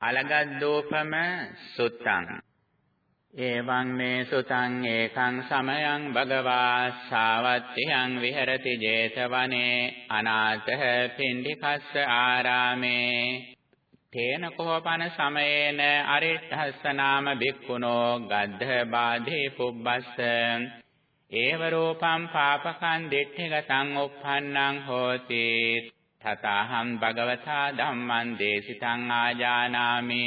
අලගද්දෝපම සුත්තං. එවං මේ සුතං ඒකං සමයං භගවා සාවත්තියං විහෙරති 제තවනේ අනාථ පින්ඩිකස්ස ආරාමේ. තේන කෝපන සමයේන අරිට්ඨස්ස නාම බික්ඛුනෝ ගද්ධ බාධේ පුබ්බස්ස. ඒව රූපං පාපකං දිට්ඨිගතං uppannං හෝති. තතහං භගවතා ධම්මං දේශිතං ආජානාමි.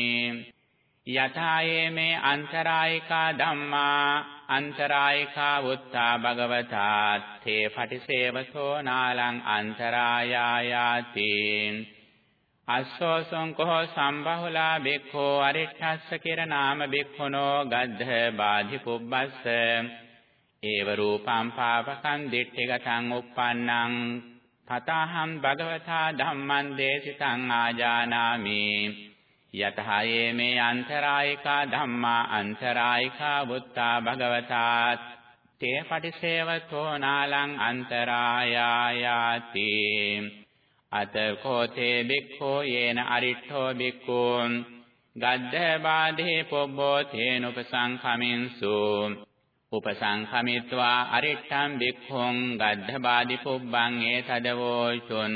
යථායේ මේ අන්තරායිකා ධම්මා අන්තරායිකා වුත්තා භගවතා තේ පටිසේවසෝ නාලං අන්තරායායාති. අස්සෝසං කෝ සම්බහුලා බික්ඛෝ අරිට්ඨස්ස කිර නාම බික්ඛුනෝ ගද්ධ බාධි පුබ්බස්ස ඒව රූපං පාපකං දිට්ඨිගතං uppannං තතහං භගවතා ධම්මං දේශිතං ආජානාමි යතහයේ මේ අන්තරායිකා ධම්මා අන්තරායිකා වුත්තා භගවතා තේ පටිසේවතෝ නාලං අන්තරායායාති අතකෝතේ බික්ඛෝ යේන අරිට්ඨෝ බික්ඛෝ ගද්ධ බාධේ පොබ්බෝ තේනුපසංඛමින්සු උපසංඛමිත්වා අරිට්ඨං බික්ඛුං ගද්ධබාදි පුබ්බං ඒතදවෝචුන්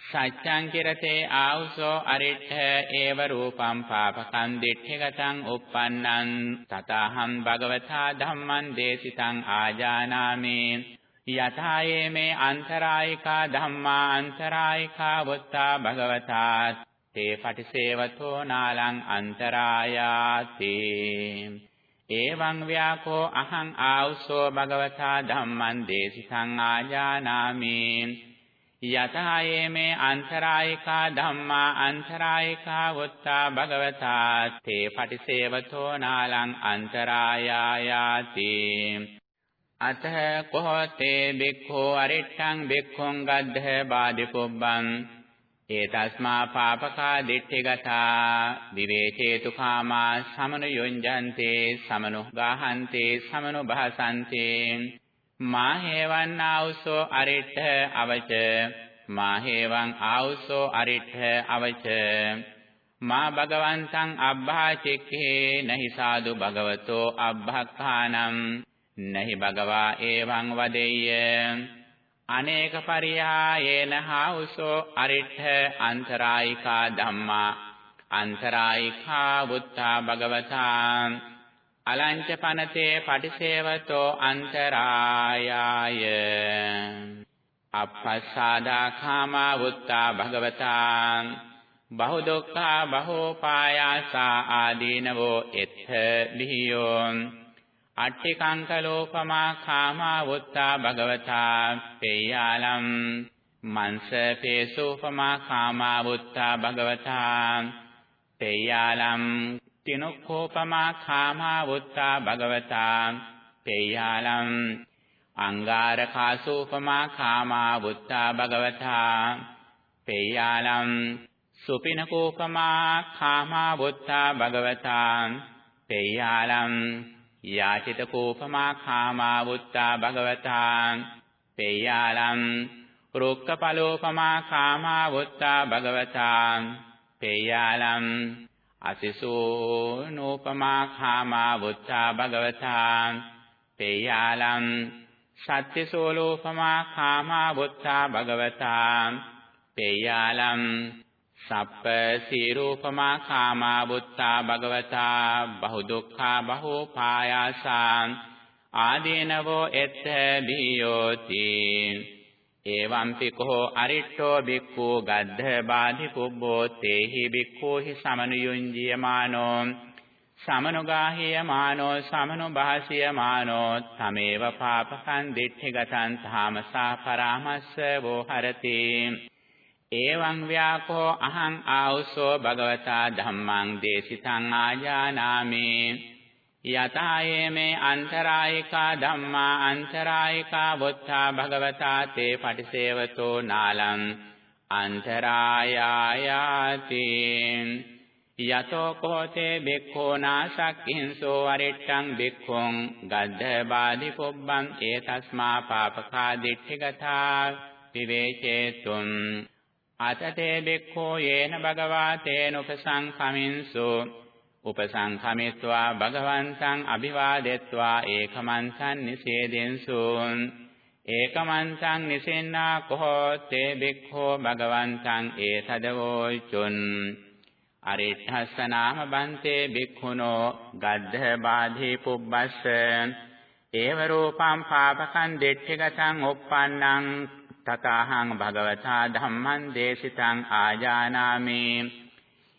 සච්ඡං කිරතේ ආවුසෝ අරිට්ඨ ඒව රූපං පාපකං දිට්ඨිගතං uppannං තතහං භගවතා ධම්මං දේශිතං ආජානාමි යථායේ මේ අන්තරායිකා ධම්මා අන්තරායිකා වත්තා භගවතා තේ පටිසේවතෝ නාලං අන්තරායාති එවං ව්‍යාකෝ අහං ආවුසෝ භගවතා ධම්මං දේශිතං ආජානාමි. යතහයේ මේ අන්තරායිකා ධම්මා අන්තරායිකා වත්තා භගවතා තේ පටිසේවතෝ නාලං අන්තරායායාති. අතහ කොහොතේ බික්ඛෝ අරිට්ඨං බික්ඛුං ගද්ධ බාදිපොබ්බං ඒතස්මා පාපකා දිට්ඨිගතා විවේචේතු කාමා සමනුයොංජන්තේ සමනුගාහන්තේ සමනුභාසන්තේ මාහේවං ආවුසෝ අරිට්ඨ අවච මාහේවං ආවුසෝ අරිට්ඨ අවච මා භගවන්තං අබ්බාචික්ඛේ නහි සාදු භගවතෝ අබ්බක්ඛානම් නහි භගවා එවං වදෙය්‍ය අනේක පරියායේන හාඋසෝ අරිට්ඨ අන්තරායිකා ධම්මා අන්තරායිකා වුත්තා භගවතා අලංච පනතේ පටිසේවතෝ අන්තරායාය අපස්සාදා කාමා වුත්තා භගවතා බහු දුක්ඛා බහෝ පායාසා ආදීනවෝ එත්ථ බිහියෝ අට්ඨිකංකලෝපමා කාමා වුත්තා භගවතා පේයාලම් මංස පේසෝපමා කාමා වුත්තා භගවතා පේයාලම් තිනුක්ඛෝපමා කාමා වුත්තා භගවතා පේයාලම් අංගාරකාසෝපමා කාමා වුත්තා භගවතා පේයාලම් සුපිනකෝපමා කාමා වුත්තා භගවතා පේයාලම් යාචිත කෝපමා කාමා වුත්තා භගවතා පේයාලම් රුක්කපලෝපමා කාමා වුත්තා භගවතා පේයාලම් අසිසෝ නෝපමා කාමා වුත්තා භගවතා පේයාලම් සත්‍යසෝලෝපමා කාමා වුත්තා භගවතා පේයාලම් සප්ප සීරූපමා කාමා බුත්තා භගවතා බහු දුක්ඛා බහෝ පායාසා ආදීනවෝ එත්ත බියෝති එවම්පි කෝ අරිට්ඨෝ බික්ඛු ගද්ධ බාධි කුබ්බෝ තේහි බික්ඛෝහි සමනුයුංජියමානෝ සමනුගාහියමානෝ සමනුභාසියමානෝ තමේව පාපකං දිට්ඨිගතං තාමසා පරාමස්ස වෝ හරති. එවං ව්‍යාකෝ අහං ආවුසෝ භගවතා ධම්මං දේශිතං ආජානාමි. යතායේ මේ අන්තරායිකා ධම්මා අන්තරායිකා වොත්තා භගවතා තේ පටිසේවතෝ නාලං අන්තරායායාති. යතෝ කෝතේ බික්ඛෝ නාසක්ඛින්සෝ අරිට්ඨං බික්ඛොං ගද්ධ බාදි පොබ්බං ඒතස්මා පාපකා දිට්ඨිගතා විවේචේතුම් අතතේ බික්ඛෝ යේන භගවා තේන උපසංඛමින්සු උපසංඛමිත්වා භගවන්තං අභිවාදෙත්වා ඒකමන්තං නිසේදෙන්සු। ඒකමන්තං නිසෙන්නා කෝ තේ බික්ඛෝ භගවන්තං ඒතදවෝචුන්। අරිට්ඨස්ස නාම බන්තේ බික්ඛුනෝ ගද්ධ බාධි පුබ්බස්ස। ඒව රූපං පාපකං දෙට්ඨිගතං uppannං තතහං භගවතා ධම්මං දේශිතං ආජානාමි.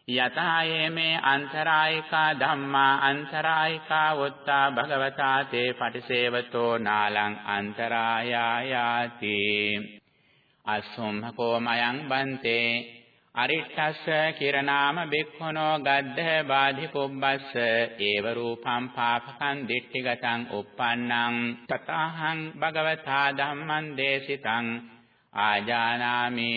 යතහා යමේ අන්තරායිකා ධම්මා අන්තරායිකා වුත්තා භගවතා තේ පටිසේවතෝ නාලං අන්තරායායාති. අසුම්හකෝ මයං බන්තේ. අරිට්ඨස්ස කිරනාම බික්ඛුනෝ ගද්ධ බාධි කුබ්බස්ස ඒව රූපං පාපකං දිට්ඨිගතං uppannං තතහං භගවතා ධම්මං දේශිතං ආජානාමි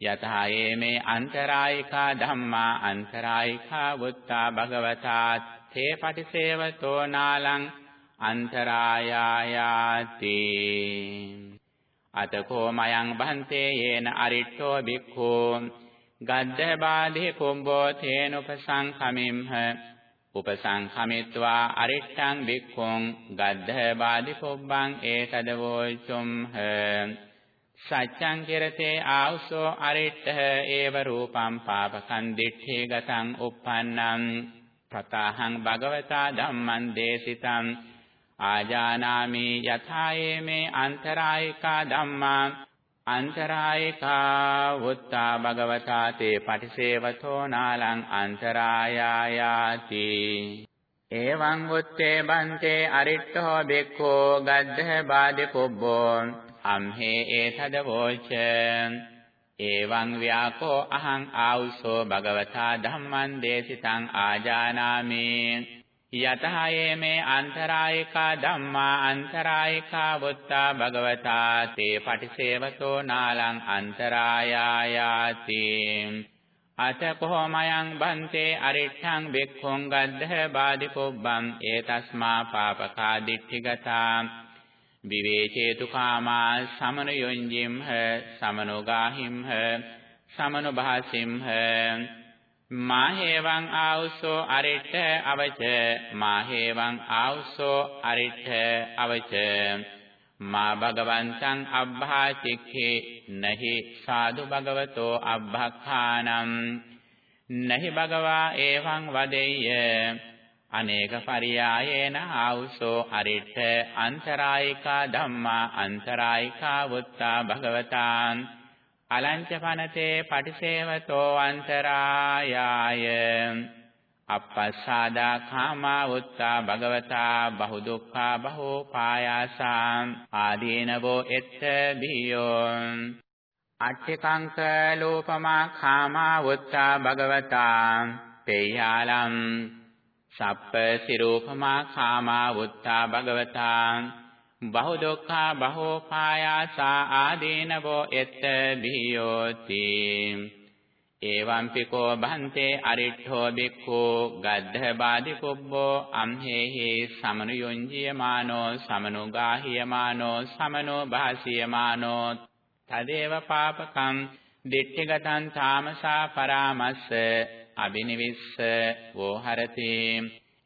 යතහා යේමේ අන්තරායිකා ධම්මා අන්තරායිකා වුත්තා භගවතා තේ පටිසේවතෝ නාලං අන්තරායායාති අතකෝ මයං බන්තේ යේන අරිට්ඨෝ බික්ඛෝ ගද්ද බාධේ කුම්බෝ තේන උපසංඛමිම්හ උපසංඛමිත්වා අරිට්ඨං බික්ඛුං ගද්ද බාධි කුබ්බං ඒතදවෝචුම්හ සච්ඡං කෙරතේ ආවසෝ අරිට්ඨ ඒව රූපං පාපකං දිඨේ ගතං uppannං තතහං භගවතා ධම්මං දේශිතං ආජානාමි යථායේ මේ අන්තරායිකා ධම්මා අන්තරායිකා වුත්තා භගවතා තේ පටිසේවතෝ නාලං අන්තරායායාති එවං උත්තේ බන්තේ අරිට්ඨෝ බෙක්ඛෝ ගද්ධ බාදේ කුබ්බෝ අම්හේ ඒතද වෝච। එවං ව්‍යාකෝ අහං ආවුසෝ භගවතා ධම්මං දේශිතං ආජානාමි। යතහයේ මේ අන්තරායිකා ධම්මා අන්තරායිකා වුත්තා භගවතා තේ පටිසේවතෝ නාලං අන්තරායායාති। අතකෝ මයං බන්තේ අරිට්ඨං බික්ඛුං ගද්ධ බාදි පුබ්බං ඒතස්මා පාපකා දිට්ඨිගතා। විවේචේතු කාමා සමනයොඤ්ජිම්හ සමනෝගාහිම්හ සමනුභාසිම්හ. මාහේවං ආවුසෝ අරිට අවච මාහේවං ආවුසෝ අරිට අවච. මා භගවන්තං අබ්භාචික්ඛේ නහි සාදු භගවතෝ අබ්භඛානම් නහි භගවා එවං වදෙය්‍ය. අනේක පරියායේන ආවුසෝ අරිට අන්තරායිකා ධම්මා අන්තරායිකා වුත්තා භගවතාන් අලංච පනතේ පටිසේවතෝ අන්තරායාය අපස්සාදා කාමා වුත්තා භගවතා බහු දුක්ඛා බහෝ පායාසා ආදීනවෝ එත්ත බියෝ අට්ඨකංක ලෝපමා කාමා වුත්තා භගවතා පේයාලම් සප්ප සිරූපමා කාමා වුත්තා භගවතා බහු දුක්ඛා බහෝ පායාසා ආදීනවෝ එත්ත බියෝති එවං පිකෝ භන්තේ අරිට්ඨෝ බික්ඛෝ ගද්ධ බාදි කුබ්බෝ අම්හෙහි සමනුයොංජියමානෝ සමනුගාහියමානෝ සමනෝ භාසියමානෝ තදේව පාපකම් දිට්ඨිගතං තාමසා පරාමස්ස අබිනිවිස්ස වෝහරති.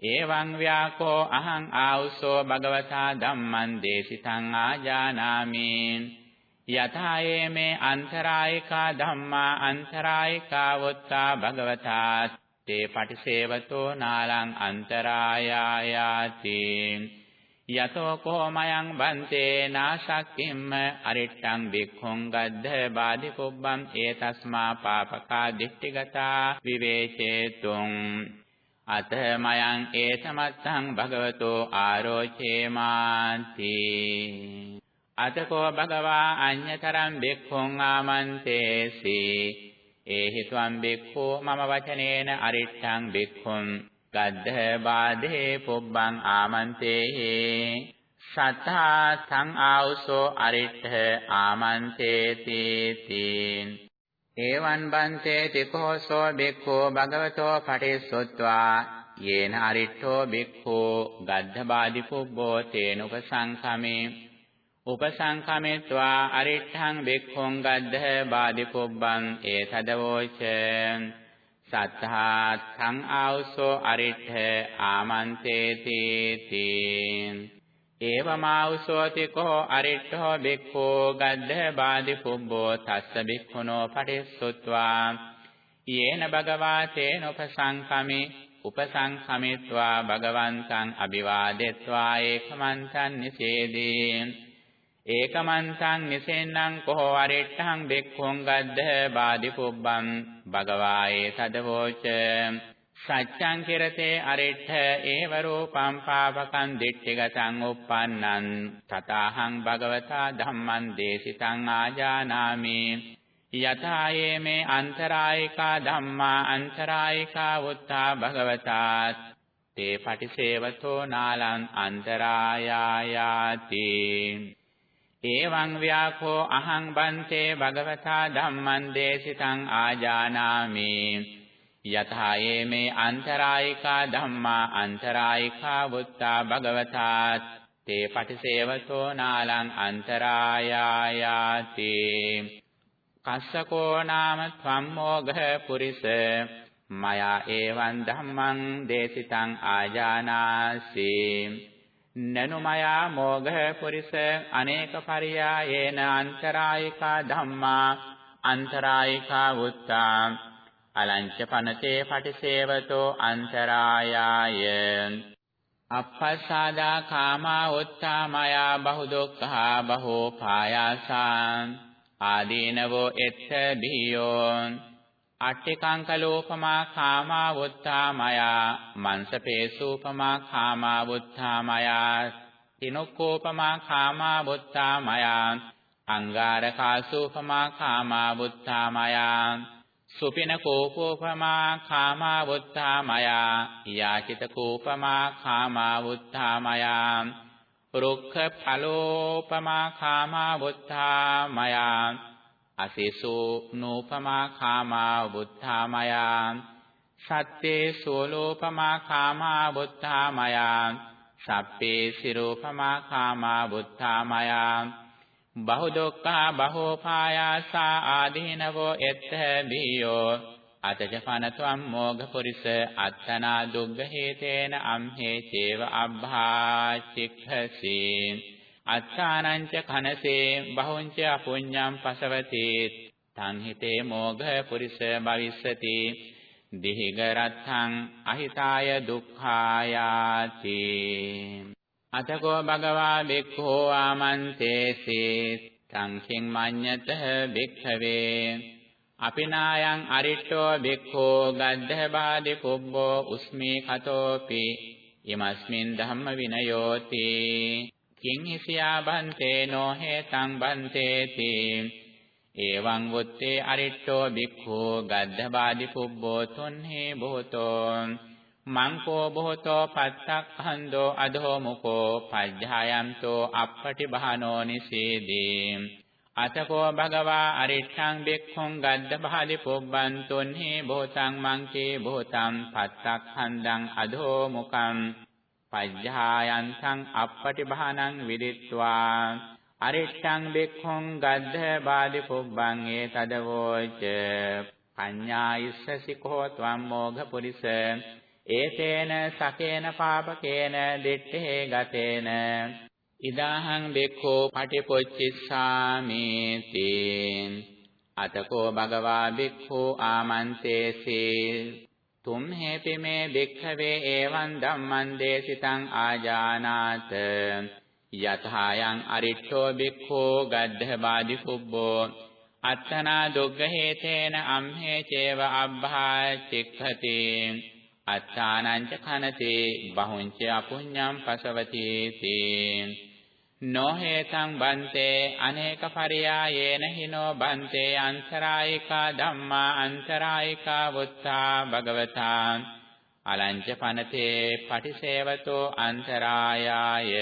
එවං ව්‍යාකෝ අහං ආවුසෝ භගවතා ධම්මං දේශිතං ආජානාමි. යථායේ මේ අන්තරායිකා ධම්මා අන්තරායිකා වොත්තා භගවතා තේ පටිසේවතෝ නාලං අන්තරායායාති. යතෝ කෝමයන් බන්තේ නාශක්කිම්ම අරිට්ටං බික්ඛුං ගද්ධ බාදි කුබ්බං ඒතස්මා පාපකා දිට්ඨිගතා විවේචේතුං අත මයං ඒතමත්තං භගවතෝ ආරෝචේමාති අතකෝ භගවා අඤ්‍යතරං බික්ඛුං ආමන්තේසි ඒහි ත්වං බික්ඛෝ මම වචනේන අරිට්ඨං බික්ඛුං ගද්ධ බාධේ පුබ්බං ආමන්තේහි සත්තා සං ආවසෝ අරිට්ඨ ආමන්තේති තීන්. ඒවං බන්තේ තිකෝසෝ බික්ඛෝ භගවතෝ පටිසොත්වා යේන අරිට්ඨෝ බික්ඛෝ ගද්ධ බාධි පුබ්බෝ තේනුප සංඛමේ උපසංකමෙත්වා අරිට්ඨං බික්ඛුං ගද්දහ බාදිපොබ්බං ඒතදවෝච. සත්තා තං ආවසෝ අරිට්ඨ ආමන්තේති තී ඒවමාවසෝති කෝ අරිට්ඨෝ බික්ඛෝ ගද්දහ බාදිපොබ්බෝ තස්ස බික්ඛුනෝ පටිස්සුත්වා. යේන භගවා තේන උපසංකමේ උපසංකමිත්වා භගවන්තං අභිවාදෙත්වා ඒකමන්තං නිසේදී ඒකමන්තං නිසෙන්නං කොහෝ අරිට්ඨං බෙක්ඛොං ගද්ද බාදි පුබ්බං භගවායේ තදවෝච සච්ඡං කිරතේ අරිට්ඨ ඒව රූපං පාපකං දිට්ඨිගතං uppannං තතාහං භගවතා ධම්මං දේශිතං ආජානාමි යථායේ මේ අන්තරායිකා ධම්මා අන්තරායිකා වුත්තා භගවතා තේ පටිසේවතෝ නාලං අන්තරායායාති එවං ව්‍යාකෝ අහං බන්තේ භගවතා ධම්මං දේශිතං ආජානාමි යතහා යේමේ අන්තරායිකා ධම්මා අන්තරායිකා වුත්තා භගවතා තේ පටිසේවතෝ නාලං අන්තරායායාති කස්සකෝ නාම ධම්මෝඝ පුරිස මයා එවං ධම්මං දේශිතං ආජානාසි නනුමයා මෝඝ පුරිස අනේක පරියායේන අන්තරායිකා ධම්මා අන්තරායිකා වුත්තා අලංච පනතේ පටිසේවතෝ අන්තරායාය අපස්සාදා කාමා උත්තා මයා බහු දුක්ඛා බහෝ පායාසා ආදීනවෝ එත්ත බියෝ අට්ඨිකංකලෝපමා කාමා වුත්තාමයා මන්සපේසූපමා කාමා වුත්තාමයා තිනොක්කෝපමා කාමා වුත්තාමයා අංගාරකාසූපමා කාමා වුත්තාමයා සුපිනකෝපෝපමා කාමා වුත්තාමයා යාචිතකෝපමා කාමා වුත්තාමයා රුක්ඛ ඵලෝපමා කාමා වුත්තාමයා අසේසෝ නෝපමා කාමා බුද්ධාමයා සත්තේ සෝලෝපමා කාමා බුද්ධාමයා සප්පේ සිරෝපමා කාමා බුද්ධාමයා බහුදොක්ඛා බහෝපායාසා ආදීනවෝ එත්ත බියෝ අතජ පනත්වම් මෝඝ පුරිස අත්තනා දුග්ග හේතේන අම්හේ චේව අබ්භා චික්ඛසී අච්ඡානංච කනසේ බහුංච අපුඤ්ඤං පසවති. තං හිතේ මෝඝ පුරිස භවිස්සති. දිහිගරත්තං අහිතාය දුක්ඛායාති. අතකෝ භගවා බික්ඛෝ ආමන්තේසී. තං කිං මඤ්ඤත බික්ඛවේ අපිනායං අරිට්ඨෝ බික්ඛෝ ගද්ධ බාදි කුබ්බෝ උස්මී කතෝපි. යමස්මින් ධම්ම විනයෝති. කිං හිසියා බන්තේ නොහෙතං බන්තේති. එවං වුත්තේ අරිට්ඨෝ බික්ඛෝ ගද්ධබාදි පුබ්බෝ තුන්හි බොහෝතෝ මංකෝ බොහෝතෝ පත්තක්ඛන්தோ අධෝ මුකෝ පජ්ජායන්තෝ අප්පටි බහනෝ නිසීදී. අතකෝ භගවා අරිට්ඨං බික්ඛුං ගද්ධබාදි පුබ්බං තුන්හි බොහෝතං මංකේ බොහෝතං පත්තක්ඛන්දං අධෝ මුකං පජ්ජායන්තං අප්පටිභානං විදිත්වා। අරිට්ඨං බික්ඛුං ගද්ධ බාදි පුබ්බං ඒතදවෝච। පඤ්ඤායිස්සසි කෝ ත්වම් මෝඝ පුරිස। ඒතේන සකේන පාපකේන දිත්තේ ගතේන। ඉදාහං බික්ඛෝ පටිපොච්චිස්සාමි තේ। අතකෝ භගවා බික්ඛෝ ආමන්තේසී। තුම් හේපි මේ භික්ඛවේ එවං ධම්මං දේශිතං ආජානාත යතහායන් අරිට්ඨෝ භික්ඛෝ ගද්ධ බාදි කුබ්බෝ අත්තනා දුග්ග හේතේන අම්හේ චේව අබ්භා චික්ඛති අත්තානං ච කනති බහුංච අපුඤ්ඤං පසවති තී නොහේතං බන්තේ අනේක පරියායේන හිනෝ බන්තේ අන්තරායිකා ධම්මා අන්තරායිකා වුත්තා භගවතා අලංච පනතේ පටිසේවතෝ අන්තරායාය.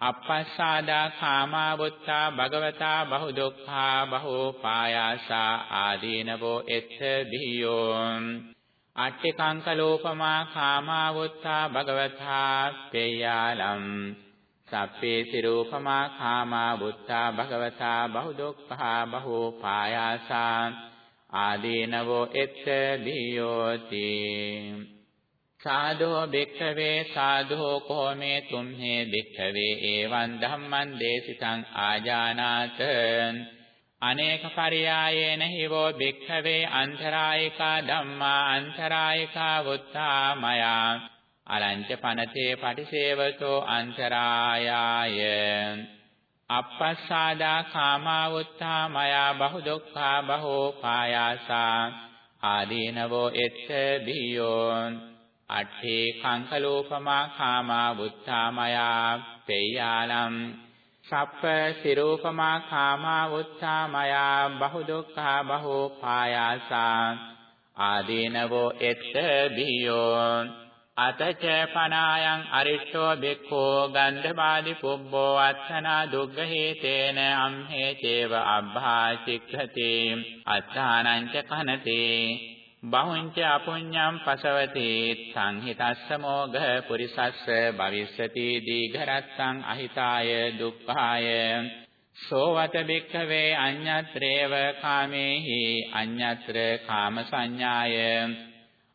අපස්සාදා කාමා වුත්තා භගවතා බහු දුක්ඛා බහෝ පායාසා ආදීනවෝ එත්ත දීයෝ අට්ඨිකංකලෝපමා කාමා වුත්තා භගවතා පේයාලම්. සප්පේ සිරූපමා කාමා බුත්තා භගවතා බහුදුක්ඛා බහෝ පායාසා ආදීනවෝ එත්ත දීයෝති. සාධෝ භික්ඛවේ සාධෝ කෝමේ තුම්හේ භික්ඛවේ එවං ධම්මං දේශිතං ආජානාත. අනේක පරියායේන හිවෝ භික්ඛවේ අන්තරායිකා ධම්මා අන්තරායිකා වුත්තා මයා අලංච පනතේ පටිසේවතෝ අන්තරායාය. අපස්සාදා කාමා වුත්තා මයා බහු දුක්ඛා බහෝ පායාසා. ආදීනවෝ එත්ත බියෝ. අට්ඨේ කංකලෝපමා කාමා වුත්තා මයා පෙය්‍යාලම්. සප්ප සිරූපමා කාමා වුත්තා මයා බහු දුක්ඛා බහෝ පායාසා. ආදීනවෝ එත්ත බියෝ. අතච පනායන් අරිෂ්ඨෝ බික්ඛෝ ගන්ධබාදි පුබ්බෝ අත්තනා දුග්ගහේතේන අම්හේ චේව අබ්භාචික්ඛති අත්තානං ච කනතේ බහුංච අපුඤ්ඤම් පසවති සංහිතස්ස මෝඝ පුරිසස්ස භවිස්සති දීඝරත්තං අහිතාය දුක්ඛාය සෝවත බික්ඛවේ අඤ්ඤත්‍රේව කාමේහි අඤ්ඤත්‍ර කාම සංඥාය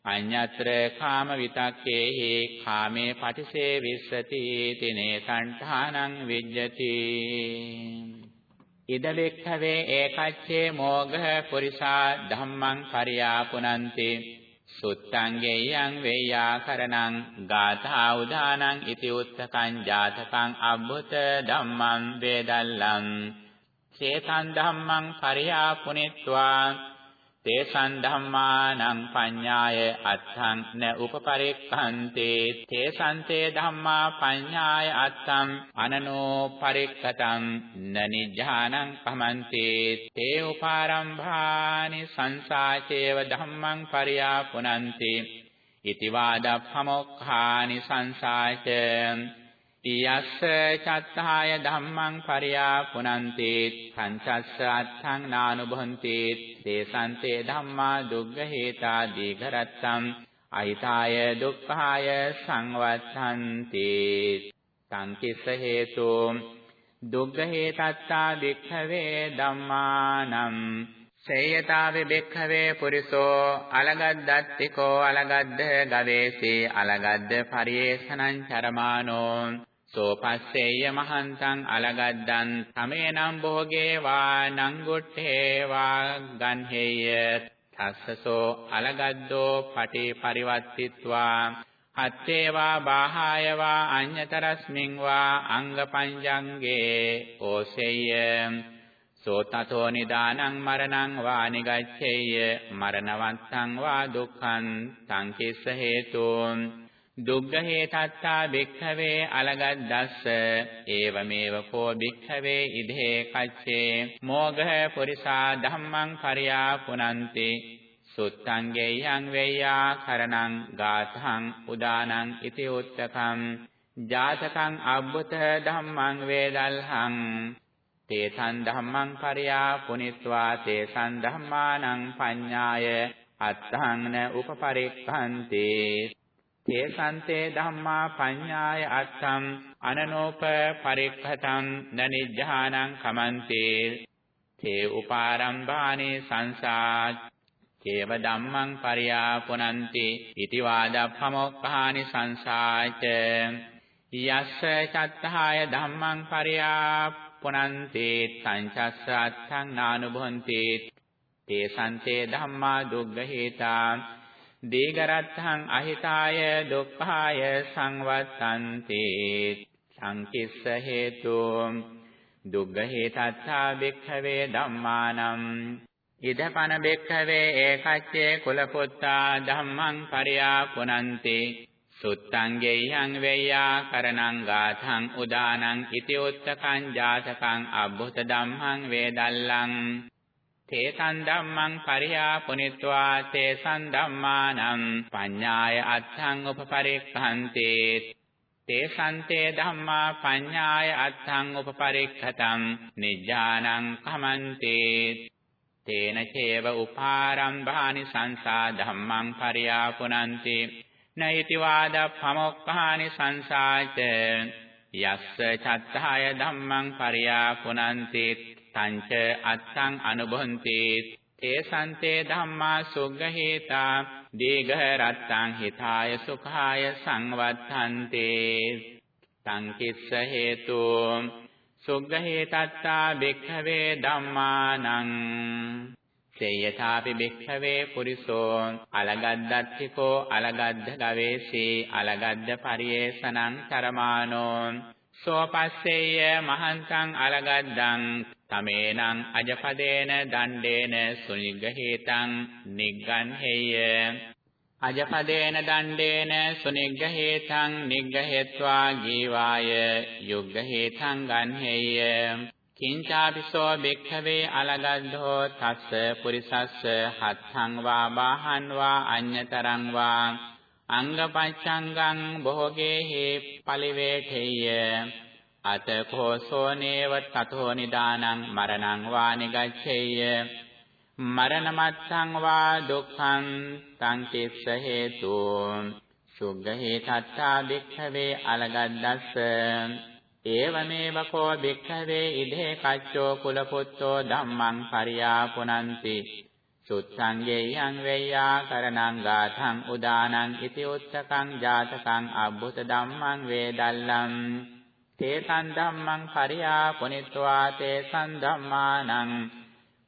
අඤ්ඤත්‍ර කාම විතක්කේහි කාමේ පටිසේ විස්සති තිනේ සංඨානං විජ්ජති ඉද බික්ඛවේ ඒකච්චේ මෝඝ පුරිසා ධම්මං පරියාපුනන්ති. සුත්තං ගෙයං වේයාකරණං ගාථා උදානං ඉති උත්තකං ජාතකං අබ්බුත ධම්මං වේදල්ලං. චේතං ධම්මං පරියාපුනිත්වා තේසං ධම්මානං පඤ්ඤාය අත්තං න උපපරික්ඛන්තේ තේසං තේ ධම්මා පඤ්ඤාය අත්තං අනනෝ පරික්ඛතං න නිජ්ජානං පමන්තේ තේ උපාරම්භානි සංසාචේව ධම්මං පරියාපුනන්ති. ඉති වාදප්පමොක්ඛානි සංසාච තියස්ස චත්තාය ධම්මං පරියාපුනන්ති පංචස්ස අත්තං නානුභන්ති දේසන්තේ ධම්මා දුග්ගහේතා දීඝරත්තම් අහිතාය දුක්ඛාය සංවත්තන්ති සංකිස්ස හේතු දුග්ගහේතත්තා වික්ඛවේ ධම්මානම්. සේයතාවේ බෙක්ඛවේ පුරිසෝ අලගද්දත්තිකෝ අලගද්ද ගවේසී අලගද්ද පරියේෂණං චරමානෝ. සෝපස්සේය මහන්තං අලගද්දං තමේනම් භෝගේ වා නංගුට්ඨේ වා ගන්හෙය තස්සසෝ අලගද්දෝ පටි පරිවත්තිත්වා අත්තේවා බාහායවා අඤ්‍යතරස්මින් වා අංග පංජංගේ ඕසෙය්‍ය සෝතතෝ නිදානං මරණං වා නිගච්ඡේය මරණවත්තං වා දුක්ඛං සංකිස්ස හේතුන් දුග්ගහේ තත්තා භික්ඛවේ අලගද්දස්ස ඒවමේව කෝ භික්ඛවේ ඉදේ කච්චේ මෝඝ පුරිසා ධම්මං පරියා පුනන්ති සුත්තං ගෙයං වෙය්‍යා කරණං ගාතං උදානං ඉති උත්තකං ජාතකං අබ්බත ධම්මං වේදල්හං තේසං ධම්මං පරියා පුනිත්වා තේසං ධම්මානං පඤ්ඤාය අත්තං න උපපරික්ඛන්ති। තේසන්තේ ධම්මා පඤ්ඤාය අත්තං අනනෝප පරික්ඛතං නනිජ්ජානං කමන්තේ. තේ උපාරම්භානේ සංසාත් චේව ධම්මං පරියාපුනන්ති. ඉති වාදප්පමොක්ඛානි සංසාච යස්ස චත්තාය ධම්මං පරියාපුනන්ති. සංචස්ස අත්තං නානුභන්ති තේ සන්තේ ධම්මා දුග්ගහේතා. දීගරත්තං අහිතාය දුක්ඛාය සංවත්තන්ති සංකිස්ස හේතු දුග්ගහේතත්තා භික්ඛවේ ධම්මානම් ඉදපන භික්ඛවේ ඒකච්චේ කුලපුත්තා ධම්මං පරියාපුනන්ති සුත්තං ගෙයං වෙය්‍යා කරණං ගාථං උදානං ඉති උත්තකං ජාතකං අබ්බුත ධම්මං වේදල්ලං තේසං ධම්මං පරියාපුනිත්වා තේසං ධම්මානම් පඤ්ඤාය අත්තං උපපරික්ඛන්තේ තේසං තේ ධම්මා පඤ්ඤාය අත්තං උපපරික්ඛතං නිජ්ජානං කමන්තේ තේන චේව උපාරම්භානි සංසා ධම්මං පරියාපුනන්ති නයිති වාදප්පමොක්ඛානි සංසාච යස්ස චත්තාය ධම්මං පරියාපුනන්ති තංච අත්තං අනුබොන්ති තේසන්තේ ධම්මා සුග්ගහේතා දීඝ රත්තං හිතාය සුඛාය සංවත්තන්තේ තං කිස්ස හේතු සුග්ගහේතත්තා භික්ඛවේ ධම්මානං සේයථාපි භික්ඛවේ පුරිසෝ අලගද්දත්තිකෝ අලගද්ද ගවේසී අලගද්ද පරියේසනං කරමානෝ සෝපස්සේය මහන්තං අලගද්දං තමේනං අජපදේන දණ්ඩේන සුනිග්ගහේතං නිග්ගන්හෙය। අජපදේන දණ්ඩේන සුනිග්ගහේතං නිග්ගහෙත්වා ගීවාය යුග්ගහේතං ගන්හෙය। කිංචාපිසෝ භික්ඛවේ අලගද්ධෝ තස්ස පුරිසස්ස හත්ථං වා බාහං වා අඤ්‍යතරං වා। අංගපච්ඡංගං භෝගේහි පලිවේඨෙය්‍ය අතකෝ සෝනේව තතෝ නිදානං මරණං වා නිගච්ඡෙය්‍ය මරණමත්සං වා දුක්ඛං තං කිස්ස හේතු. සුග්ගහේ තත්තා භික්ඛවේ අලගද්දස්ස. ඒවමේව කෝ භික්ඛවේ ඉදේ කච්චෝ කුලපුත්තෝ ධම්මං පරියාපුනන්ති. සුත්තංගේයං වෙය්‍යා කරණං ගාථං උදානං ඉති උත්තකං ජාතකං අබ්බුත ධම්මං වේදල්ලං. තේසං ධම්මං පරියාපුනිත්වා තේසං ධම්මානං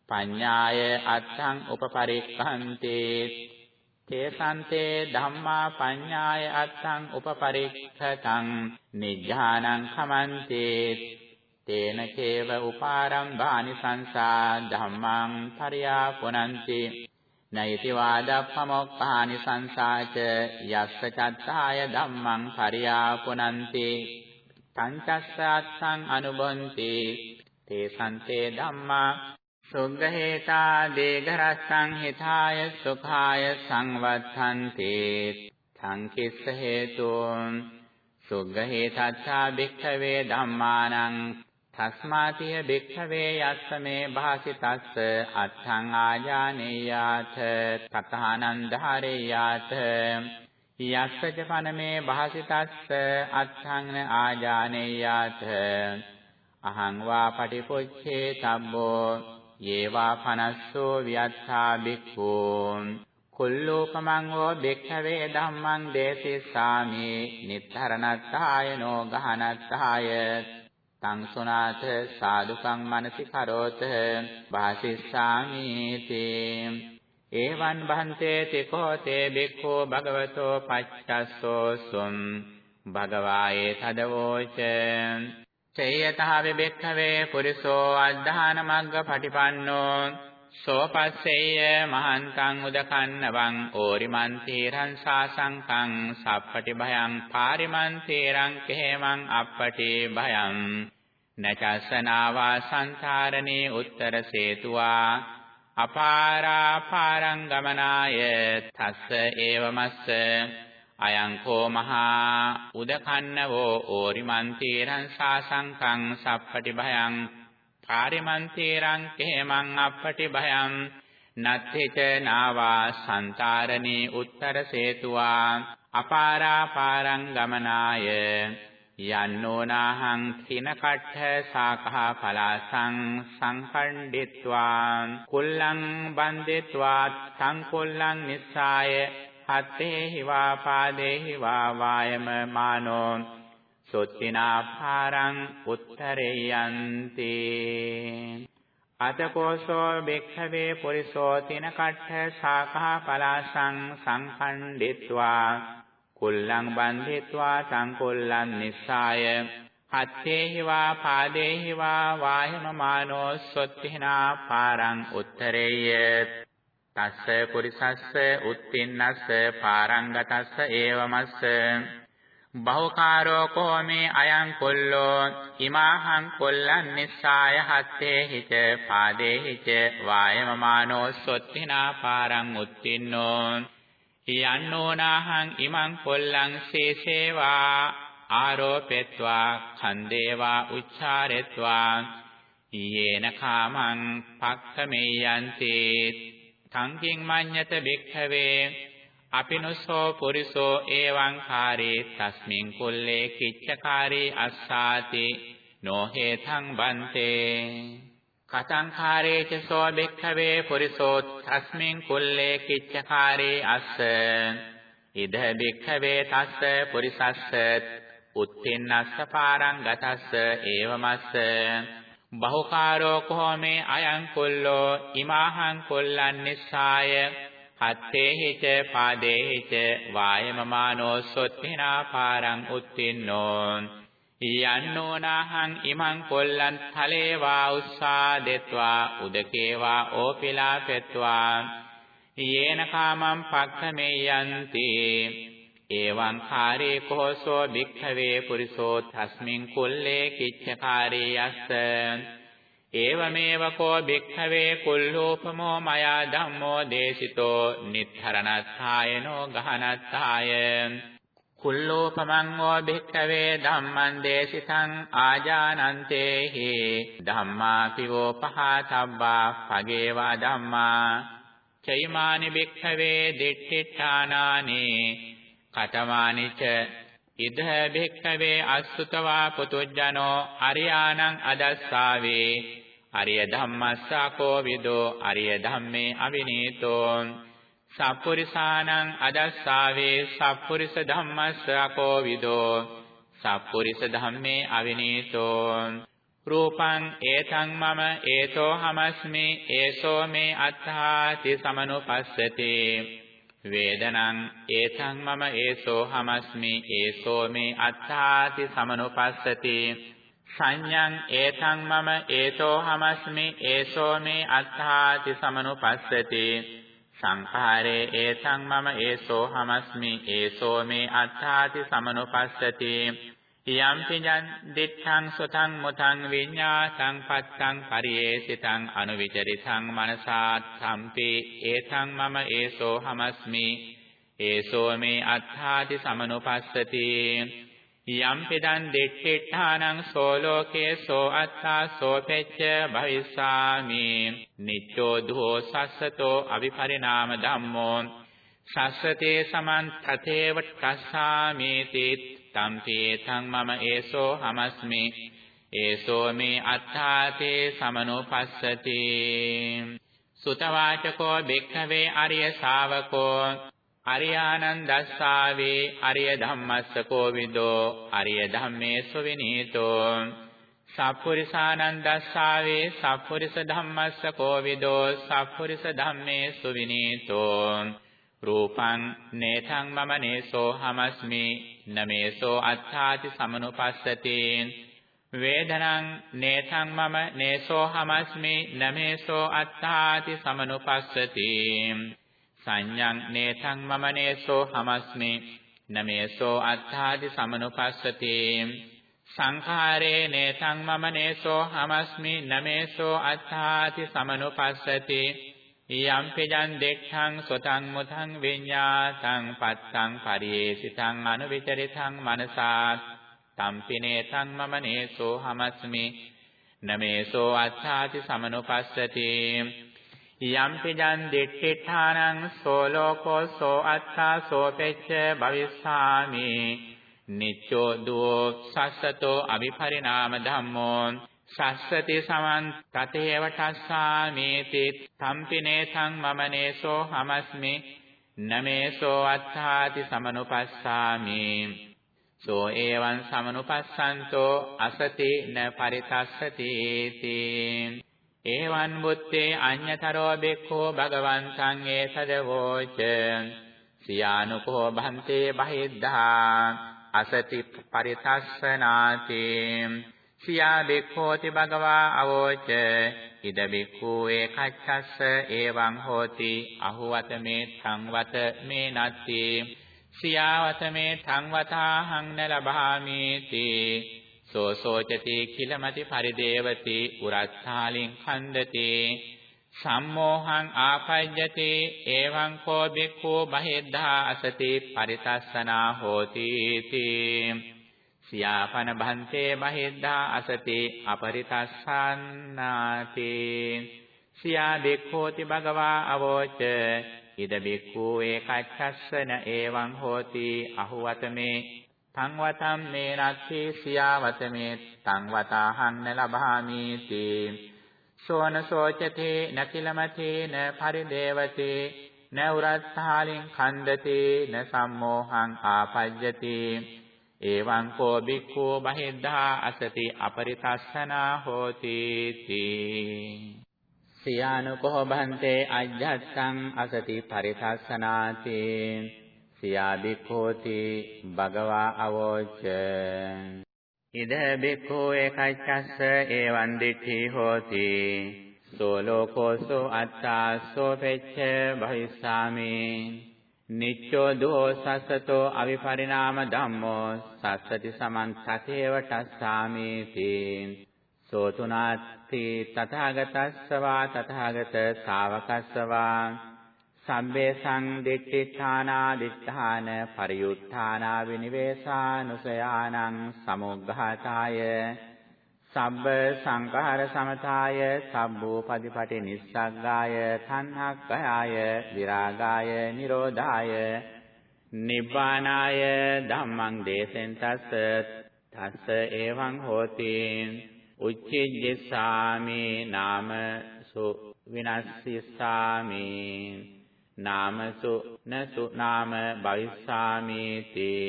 පඤ්ඤාය අත්තං උපපරික්ඛන්තේ තේසන්තේ ධම්මා පඤ්ඤාය අත්තං උපපරික්ඛතං නිජ්ජානං khමන්තේ තේන කේව උපාරම්භානි සංසා ධම්මං පරියාපුනන්ති නයිති වාදප්පමොක්ඛානි සංසාච යස්ස චත්තාය ධම්මං පරියාපුනන්ති පංචස්සාත්සං අනුබන්ති. තේසන්තේ ධම්මා සුග්ගහේතා දේඝරස්සං හිතාය සුඛාය සංවත්තන්ති. සංකිස්ස හේතුං සුග්ගහේතත්තා භික්ඛවේ ධම්මානං තස්මාතිය භික්ඛවේ යස්සමේ භාසිතස්ස අත්ථං ආජානේයාත තතහානං ධාරේයාත යස්සච පනමේ භාසිතස්ස අත්ථං ආජානේයාත අහං වා පටිපොච්චේ තබ්බෝ යේවා පනස්සෝ වියත්තා බික්ඛූ කුල්ලෝපමං වෝ බික්ඛවේ ධම්මං දේසිස්සාමි නිත්තරණත්තායනෝ ගහනත්තාය තං සුනාත සාදුකං මනසි කරෝත වාසිස්සාමි තේ එවං බහන්තේ තිකෝ තේ බික්ඛෝ භගවතෝ පච්චස්සෝ සුම් භගවායේ තදවෝච සේයතහ විබෙක්ඛවේ පුරිසෝ අද්ධාන මග්ග පටිපන්නෝ සෝපස්සේය මහන්තං උදකන්නවං ඕරිමන්තේරං සාසංකං සප්පටි භයං පාරිමන්තේරං කෙහෙමං අප්පටි භයං නචස්සනාවා සංසාරණේ උත්තර සේතුවා අපාරා පාරං ගමනාය තස්ස ඒවමස්ස අයං කෝ මහා උදකන්නවෝ ඕරිමන්තේරං සාසංකං සප්පටි භයං කාර්යමන්තේරං කෙහෙමං අප්පටි භයං නත්තේච නාවා සන්තාරණේ උත්තර සේතුවා අපාරා පාරං ගමනාය යන්නෝනාහං තින කට්ඨ සාකහා පලාසං සංඛණ්ඩිත්වා කුල්ලං බන්දිත්වා සංකුල්ලං නිස්සාය හත්තේහි වා පාදේහි වා වායම මානෝ සොත්තිනාපාරං උත්තරේයන්ති අතකෝසෝ භික්ඛවේ පුරිසෝ තින කට්ඨ ශාඛා පලාසං සංඛණ්ඩිත්වා කුල්ලං බන්ධිත්වා සංකුල්ලං නිස්සාය. හත්තේහි වා පාදේහි වා වායම මානෝ සොත්තිනා පාරං උත්තරේය. තස්ස පුරිසස්ස උත්තින්නස්ස පාරංගතස්ස ඒවමස්ස. බහුකාරෝ කෝමේ අයං කොල්ලෝ? ඉමාහං කොල්ලන් නිස්සාය හත්තේ හිච පාදේ හිච වායමමානෝ සොත්තිනා පාරං උත්තින්නෝ. යන්නෝනාහං ඉමං කොල්ලං සේසේවා. ආරෝපෙත්වා ඛන්දේවා උච්චාරෙත්වා. යේන කාමං පක්ඛමේයන්තේ තංකින් මඤ්ඤත භික්ඛවේ. අපිනුසෝ පුරිසෝ එවං කාරේ. තස්මින් කුල්ලේ කිච්චකාරී අස්සාති. නොහේතං බන්තේ. කතං කාරේච සෝ බික්ඛවේ පුරිසෝ තස්මින් කුල්ලේ කිච්චකාරී අස්ස. ඉද බික්ඛවේ තස්ස පුරිසස්ස. උත්තින්නස්ස පාරං ගතස්ස ඒවමස්ස. බහුකාරෝ කෝමේ අයං කුල්ලෝ ඉමාහං කුල්ලන් නිස්සාය. හත්තේහිච පාදේහිච වායමමානෝ සොත්තිනා පාරං උත්තින්නෝ. යන්නෝනාහං ඉමං කොල්ලන් තලේ වා උස්සා දෙත්වා උදකේ වා ඕපිලා පෙත්වා. යේන කාමං පක්ඛමෙයන්ති එවං කාරේ කෝසෝ භික්ඛවේ පුරිසෝ තස්මින් කුල්ලේ කිච්ඡකාරේ යස්ස ඒවමේව කෝ භික්ඛවේ කුල්ලෝපමෝ මයා ධම්මෝ දේශිතෝ නිත්තරණත්ථායනෝ ගහනත්ථාය කුල්ලෝපමං වෝ භික්ඛවේ ධම්මං දේශිතං ආජානන්තේහි ධම්මා පිවෝ පහතබ්බා පගේවා ධම්මා චෛමානි භික්ඛවේ දිට්ඨිඨානානි කතමානිච ඉද භික්ඛවේ අසුතවා පුතුජනෝ අරියානං අදස්සාවේ අරිය ධම්මස්සකෝ විදෝ අරිය ධම්මේ අවිනීතෝ සප්පුරිසානං අදස්සාවේ සප්පුරිස ධම්මස්සකෝ විදෝ සප්පුරිස ධම්මේ අවිනීතෝ රූපං ඒතං මම ඒතෝ හමස්මි ඒසෝ මේ අත්තාති සමනුපස්සති වේදනං ඒතං මම ඒසෝ හමස්මි ඒසෝ මේ අත්තාති සමනුපස්සති සංඥං ඒතං මම ඒතෝ හමස්මි ඒසෝ මේ අත්තාති සමනුපස්සති සංඛාරේ ඒතං මම ඒසෝ හමස්මි ඒසෝ මේ අත්තාති සමනුපස්සති. යම්පි ජන් දිත්තං සුතං මුතං විඤ්ඤාතං පත්තං පරියේසිතං අනුවිචරිතං මනසාත් සම්පි ඒතං මම ඒසෝ හමස්මි ඒසෝ මේ අත්තාති සමනුපස්සති. යම්පි දන් දිට්ඨිඨානං සෝලෝකේ සෝ අත්තා සෝපෙච්ච භවිස්සාමි. නිච්ඡෝ ධෝ සස්සතෝ අවිපරිණාම ධම්මෝ. සස්සතේ සමන් තතේව තස්සාමි තිත්. තම්පේතං මම ඒසෝ හමස්මි. ඒසෝ මේ අත්තාතේ සමනුපස්සති. සුතවාචකෝ භික්ඛවේ අරිය ශාවකෝ. අරියානං දස්සාවේ අරිය ධම්මස්සකෝ විදෝ අරිය ධම්මේසු විනීතෝ සප්පුරිසානං දස්සාවේ සප්පුරිස ධම්මස්සකෝ විදෝ සප්පුරිස ධම්මේසු විනීතෝ රූපං නේතං මම නේසෝ හමස්මි නමේසෝ අත්ථාති සමනුපස්සති වේදනං නේතං මම නේසෝ හමස්මි නමේසෝ අත්ථාති සමනුපස්සති සංඥං නේතං මම නේසෝ හමස්මි. නමේසෝ අත්ථාති සමනුපස්සති සංඛාරේ නේතං මම නේසෝ හමස්මි. නමේසෝ අත්ථාති සමනුපස්සති. යම්පි ජන් දෙක්ඛං සොතං මුතං විඤ්ඤාතං පත්තං පරියේසිතං අනුවිචරිතං මනසා තම්පිනේතං මම නේසෝ හමස්මි. නමේසෝ අත්ථාති සමනුපස්සති යම්පි ජන් දිට්ඨිඨානං සෝලෝකෝ සෝ අත්ථා සෝපෙච්ච භවිස්සාමි. නිච්ඡෝ දෝ සස්සතෝ අවිපරිණාම ධම්මෝ සස්සති සමන් තතේව තස්සාමේති තම්පිනේසං මමනේසෝ හමස්මි. නමේසෝ අත්ථාති සමනුපස්සාමි. සෝ එවං සමනුපස්සන්තෝ අසති න පරිතස්සති තී. එවං බුත්තේ අඤ්ඤතරෝ බෙක්ඛෝ භගවන්තං ඒසදවෝච සියානුකෝ භන්තේ බහිද්ධා අසති පරිතස්සනාති। සියා බික්ඛෝති භගවා අවෝච। ඉද බික්ඛු ඒකච්ඡස්ස එවං හෝති। අහුවත මේ සංවත මේ නත්ති। සියාවත මේ සංවතාහං න ලබාමි තී සෝ සෝචති කිලමති පරිදේවති උරත්තාලින් ඛණ්ඩති සම්මෝහං ආපජ්ජති එවං කෝ බික්ඛු බහෙද්ධා අසති පරිතස්සනා හෝති තී සියාපන භන්තේ බහිද්ධා අසති අපරිතස්සන්නාති සියා දෙක්ඛෝති භගවා අවෝච ඉද බික්ඛු ඒකච්ඡස්සන එවං හෝති අහුවතමේ තං වතම් මේ රත්ති සියාවතමේ තං වතාහන්න ලබාමි තී සෝන සෝචතේ නකිලමතේ න පරිදේවතේ න උරත්තාලින් khණ්ඩතේ න සම්මෝහං ආපජ්ජති. එවං කෝ බික්ඛෝ බහිද්ධා අසති අපරිතස්සනා හෝති තී සියානුකෝ භන්තේ අජ්ජත්තං අසති පරිතස්සනාති. සියා බික්ඛෝති භගවා අවෝච. ඉද බික්ඛෝ එකච්ඡස්ස එවං දිට්ඨි හෝති. සෝ ලෝකෝසෝ අත්තාසෝ පෙච්ච භවිස්සාමි. නිච්චෝ දෝසස්සතෝ අවිපරිණාම ධම්මෝ සස්සති සමන්තතේව ටස්සාමි තී සෝතුනාත්ති තථාගතස්සවා තථාගත ශාවකස්සවා සම්බේ සංදිට්ඨානා දිට්ඨාන පරියුත්ථානා විනිවේසානුසයානං සමුග්ඝාතාය සබ්බ සංඛාර සමතාය සබ්බෝ පදිපටි නිස්සග්ගාය තණ්හක්ඛයාය විරාගාය නිරෝධාය නිබ්බානාය ධම්මං දේසෙන් තස්ස තස්ස එවං හෝති උච්චිජ්ජසාමි නාමසු විනස්සීසාමි නාමසු නසු නාම භවිස්සාමි තේ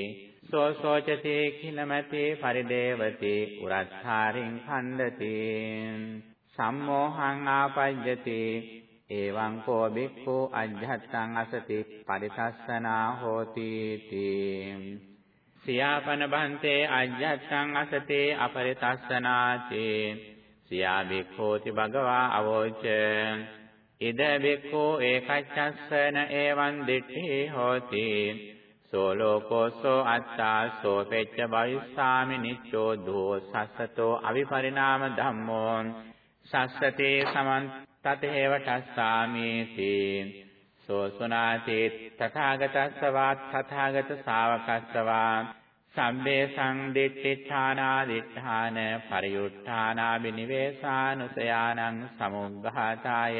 සෝ සෝචති කිලමති පරිදේවති උරත්ථාරින් ඛණ්ඩති සම්මෝහං ආපජ්ජති එවං කෝ බික්ඛු අජ්ජත්තං අසති පරිතස්සනා හෝති තී සියාපන බන්තේ අජ්ජත්තං අසතේ අපරිතස්සනාති සියා බික්ඛෝති භගවා අවෝච ඉද බික්ඛෝ ඒකච්ඡස්සන එවං දිට්ඨි හෝති. සෝ ලෝකෝසෝ අත්තාසෝ පෙච්ච භවිස්සාමි නිච්චෝ දෝ සස්සතෝ අවිපරිණාම ධම්මෝ සස්සතේ සමන්තතේව ටස්සාමි තී සෝ සුනාති තථාගතස්සවා තථාගත ශාවකස්සවා සම්බේ සංදිට්ඨානා දිට්ඨාන පරියුත්ථානා බිනිවේසානුසයානං සමුග්ඝාතාය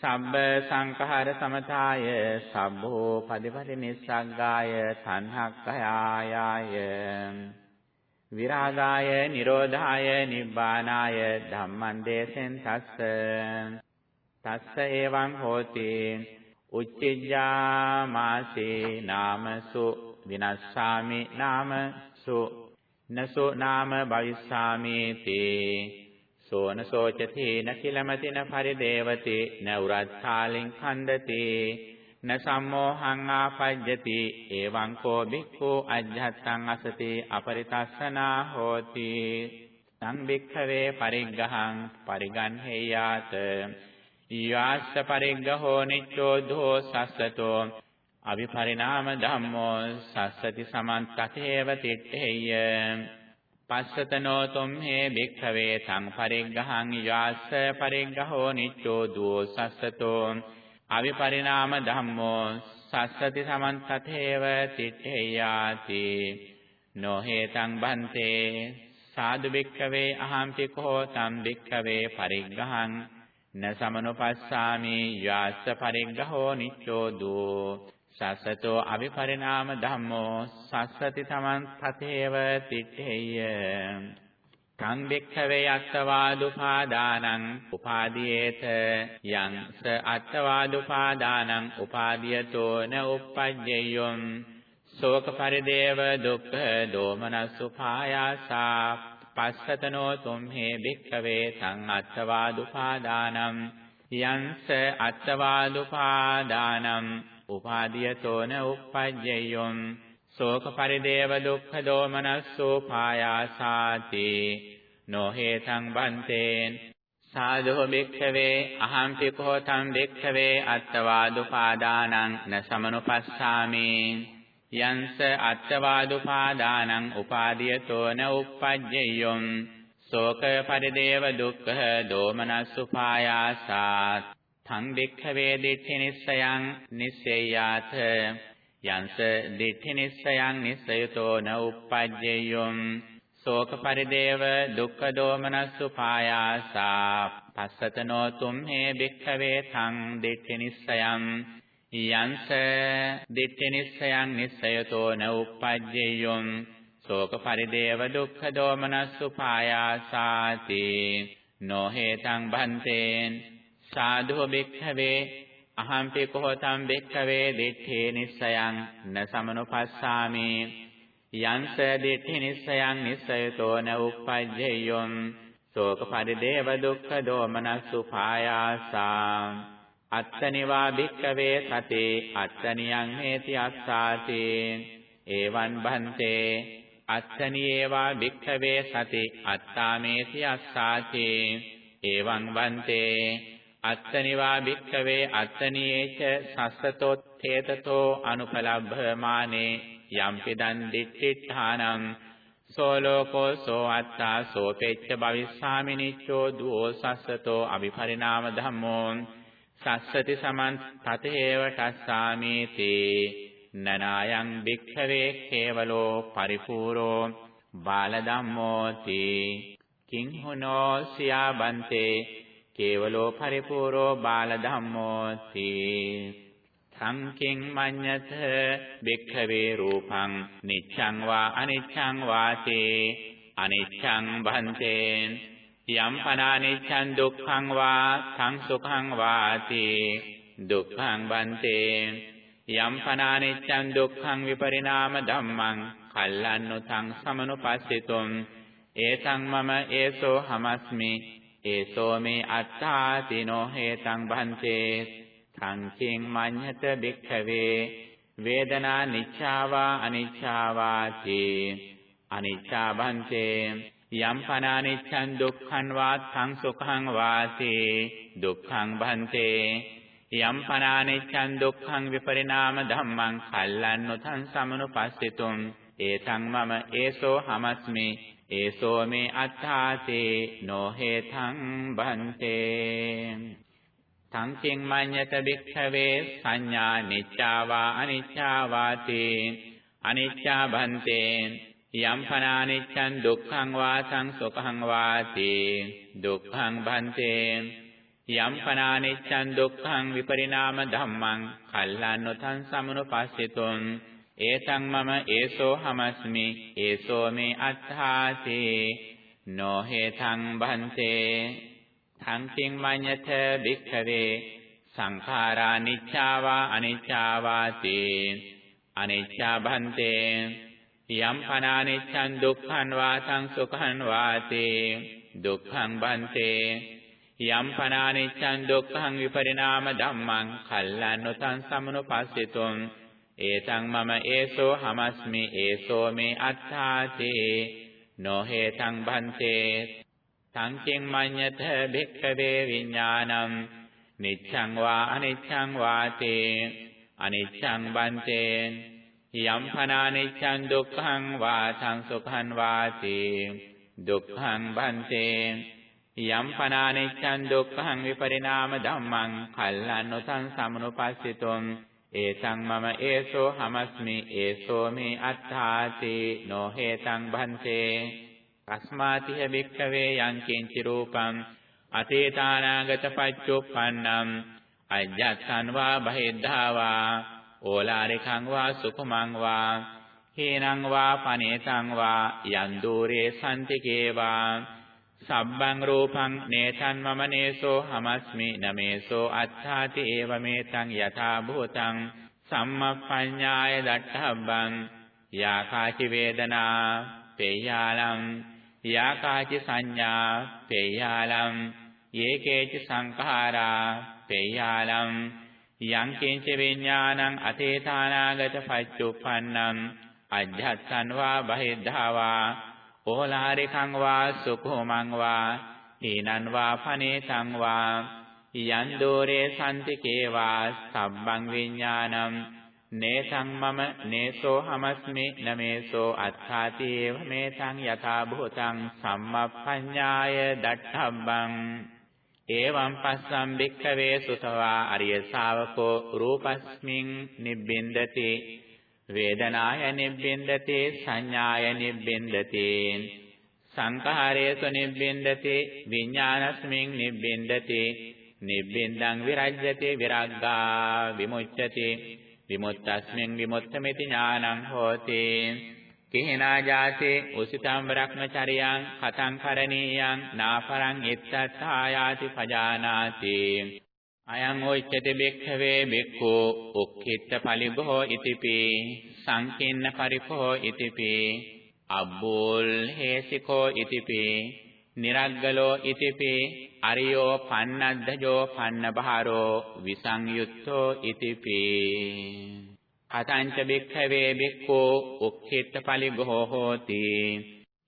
සම්බ සංඛාර සමතාය සම්භෝ පදිපති නිස්සග්ගාය සංහක්ඛයාය විරාගාය නිරෝධාය නිබ්බානාය ධම්මං දේසෙන් තස්ස තස්ස එවං හෝති උච්චිජ්ජා මාසේ නාමසු විනස්සාමි නාමසු නසෝ නාම භවිස්සාමි තේ සෝන සෝචති නකිලමතින පරිදේවති න උරත්ථාලින් ඛණ්ඩති න සම්මෝහං ආපජ්ජති එවං කෝ බික්ඛෝ අජ්ජත්තං අසති අපරිතස්සනා හෝති සංවික්ඛවේ පරිග්ගහං පරිගන්හෙයාත යාස්ස පරිග්ගහෝ නිච්චෝ ධෝ සස්සතෝ අවිපරිණාම ධම්මෝ සස්සති සමන්තතේව තිට්ඨේය පස්සතනෝ තුම්හේ භික්ඛවේ තං පරිග්ගහං යාස්ස පරිග්ගහෝ නිච්චෝ ධෝ සස්සතෝ. අවිපරිණාම ධම්මෝ සස්සති සමන්තතේව තිට්ඨේයාති නොහේතං බන්තේ සාදු භික්ඛවේ අහම්පි කෝ තම් භික්ඛවේ පරිග්ගහං. න සමනුපස්සාමි යාස්ස පරිග්ගහෝ නිච්චෝ දෝ සස්සතෝ අවිපරිණාම ධම්මෝ සස්සති තමන් තතේව තිට්ඨේය කං වික්ඛවේ අත්තවාදුපාදානං උපාදීයේත. යං ස අත්තවාදුපාදානං උපාදීයතෝ න උප්පජ්ජයොම් ශෝක පරිදේව දුක්ඛ දෝමනසුපායාසා පස්සතනෝ තුම්හේ භික්ඛවේ සං අත්තවාදුපාදානං යංස අත්තවාදුපාදානං උපාදීයතෝන උප්පජ්ජයොම් ශෝක පරිදේව දුක්ඛ දෝමනස්සෝ පායාසාති නොහේතං බන්තේන් සාධෝ භික්ඛවේ අහම්පි කෝතං භික්ඛවේ අත්තවාදුපාදානං න සමනුපස්සාමි යංස අත්තවාදුපාදානං උපාදීයතෝ න උප්පජ්ජයොම් ශෝක පරිදේව දුක්ඛ දෝමනස්සුපායාසාත් තං වික්ඛවේ දිට්ඨි නිස්සයං නිස්සෙය්‍යාත යංස දිට්ඨි නිස්සයං නිස්සයතෝ න උප්පජ්ජයොම් ශෝක පරිදේව දුක්ඛ දෝමනස්සුපායාසා පස්සතනෝ තුම්හේ වික්ඛවේ තං දිට්ඨි නිස්සයං යංස දිට්ඨි නිස්සයං නිස්සයතෝ න උප්පජ්ජේයොම් ශෝක පරිදේව දුක්ඛ දෝමනස්සුපායාසාති නොහේතං භන්තේන් සාධු භික්ඛවේ අහම්පි කොහොතං භික්ඛවේ දිට්ඨි නිස්සයං න සමනුපස්සාමි යංස දිට්ඨි නිස්සයං නිස්සයතෝ න උප්පජ්ජේයොම් ශෝක පරිදේව දුක්ඛ දෝමනස්සුපායාසා. අත්තනිවා භික්ඛවේ සතේ අත්තනියං හේති අස්සාති. එවං භන්තේ අත්තනියේවා භික්ඛවේ සති අත්තාමේති අස්සාති. එවං භන්තේ අත්තනිවා භික්ඛවේ අත්තනියේච සස්සතොත්තේතතෝ අනුපලබ්භමානේ යම්පිදන් දිට්ඨිඨානං සෝ ලෝකෝ සෝ අත්තා සෝ පෙච්ච භවිස්සාමිනිච්ඡෝ දුෝ සස්සතෝ අවිපරිණාම ධම්මෝ සස්සති සමන් තතේව තස්සාමීති නනායන් භික්ඛවේ කේවලෝ පරිපූරෝ බාල ධම්මෝති කිං හුනෝ සියාබන්තේ කේවලෝ පරිපූරෝ බාල ධම්මෝති සංකින් මඤ්ඤත භික්ඛවේ රූපං නිච්ඡං වා අනිච්ඡං වාතේ අනිච්ඡං භන්තේ යම් පනානිච්ඡං දුක්ඛං වා සංසුඛං වාති. දුක්ඛං බන්තේ යම් පනානිච්ඡං දුක්ඛං විපරිණාම ධම්මං කල්ලන්නු තං සමනුපස්සිතුම්. ඒතං මම ඒසෝ හමස්මි. ඒසෝ මේ අත්තාතිනෝ හේතං භන්තේ සංකින් මඤ්ඤත භික්ඛවේ වේදනා නිච්ඡාවා අනිච්ඡාවාති අනිච්ඡා භන්තේ යම් පනානිච්ඡං දුක්ඛං වා සංසුඛං වාති දුක්ඛං භන්තේ යම් පනානිච්ඡං දුක්ඛං විපරිණාම ධම්මං කල්ලන්නු තං සමනුපස්සිතුම් ඒතං මම ඒසෝ හමස්මි ඒසෝ මේ අත්තාතේ නොහෙතං භන්තේ සංකින් මඤ්ඤත භික්ඛවේ සංඥා නිච්ඡාවා අනිච්ඡාවාති අනිච්ඡා භන්තේ යම් පනානිච්ඡං දුක්ඛං වාසං සුඛං වාති දුක්ඛං භන්තේ යම් පනානිච්ඡං දුක්ඛං විපරිණාම ධම්මං කල්ලාන්නොතං සමනුපස්සිතුං ඒතං මම ඒසෝ හමස්මි ඒසෝ මේ අත්ථාති නොහෙතං භන්තේ සංකින් මඤ්ඤත භික්ඛවේ සංඛාරා නිච්ඡාවා අනිච්ඡාවාති අනිච්ඡා භන්තේ යම් පනානිච්ඡං දුක්ඛං වාසං සුඛං වාති දුක්ඛං භන්තේ යම් පනානිච්ඡං දුක්ඛං විපරිණාම ධම්මං කල්ලන්නොතං සමනුපස්සිතුං ඒතං මම ඒසෝ හමස්මි ඒසෝ මේ අත්තාතේ නොහෙතං භන්තේ සංකින් මඤ්ඤත භික්ඛවේ විඥානං නිච්ඡං වා අනිච්ඡං වාතේ අනිච්ඡං බන්තේ යම් පනානිච්ඡං දුක්ඛං වා සංසුඛං වාතේ දුක්ඛං බන්තේ යම් පනානිච්ඡං දුක්ඛං විපරිණාම ධම්මං කල්ලන්නොතං සමනුපස්සිතුං ඒතං මම ඒසෝ හමස්මි ඒසෝ මේ අත්තාතේ නොහෙතං භන්තේ අස්මාතිහ වික්ඛවේ යං කිංචි රූපං අතේතානාගත පච්චුප්පන්නං අජ්ජත්සන් වා බහිද්ධා වා ඕලාරිකං වා සුකුමං වා හේනං වා පනේතං වා යන් দূරේ සම්තිකේ වා සබ්බං රූපං නේතං මම නේසෝ හමස්මි නමේසෝ අත්ථාති ඒව මේතං යථා භූතං සම්මප්පඤ්ඤාය දට්ඨබ්බං යාකාචි වේදනා පේයාලං යාකාචි සංඥා පේයාලං යේකේච සංඛාරා පේයාලං යං කිංච විඥානං අතේතානාගත පච්චුප්පන්නං අජ්ජත්සන් වා බහිද්ධා වා ඕලාරිකං වා සුඛෝමං වා හීනං වා පනේතං වා යන් දෝරේ සම්තිකේ වා සබ්බං විඥානං. නේසං මම නේසෝ හමස්මි නමේසෝ අත්ථාති ඒව මේතං යථා භූතං සම්මප්පඤ්ඤාය දට්ඨබ්බං එවං පස්සම් භික්ඛවේ සුතවා අරිය ශාවකෝ රූපස්මින් නිබ්බින්දති. වේදනාය නිබ්බින්දති සංඥාය නිබ්බින්දති සංඛාරේසු නිබ්බින්දති විඥානස්මින් නිබ්බින්දති නිබ්බින්දං විරජ්‍යති විරග්ගා විමුච්ඡති විමුක්තස්මින් විමුක්තമിതി ඥානං හෝති කිහිනා ජාතේ උසිතම් බ්‍රහ්මචරියං කතං කරණීයං නාපරං ඉත්තත්ථායාති පජානාති. අයං ඔච්චති බික්ඛවේ බික්ඛු උක්ඛිට පලිගෝ ඉතිපි සංකින්න පරිකෝ ඉතිපි අබ්බෝල් හේසිකෝ ඉතිපි නිරග්ගලෝ ඉතිපි අරියෝ පන්නද්දජෝ පන්නබහරෝ විසංයුත්තෝ ඉතිපි. අතංච බික්ඛවේ බික්ඛෝ උක්ඛිට පලිගෝ හෝති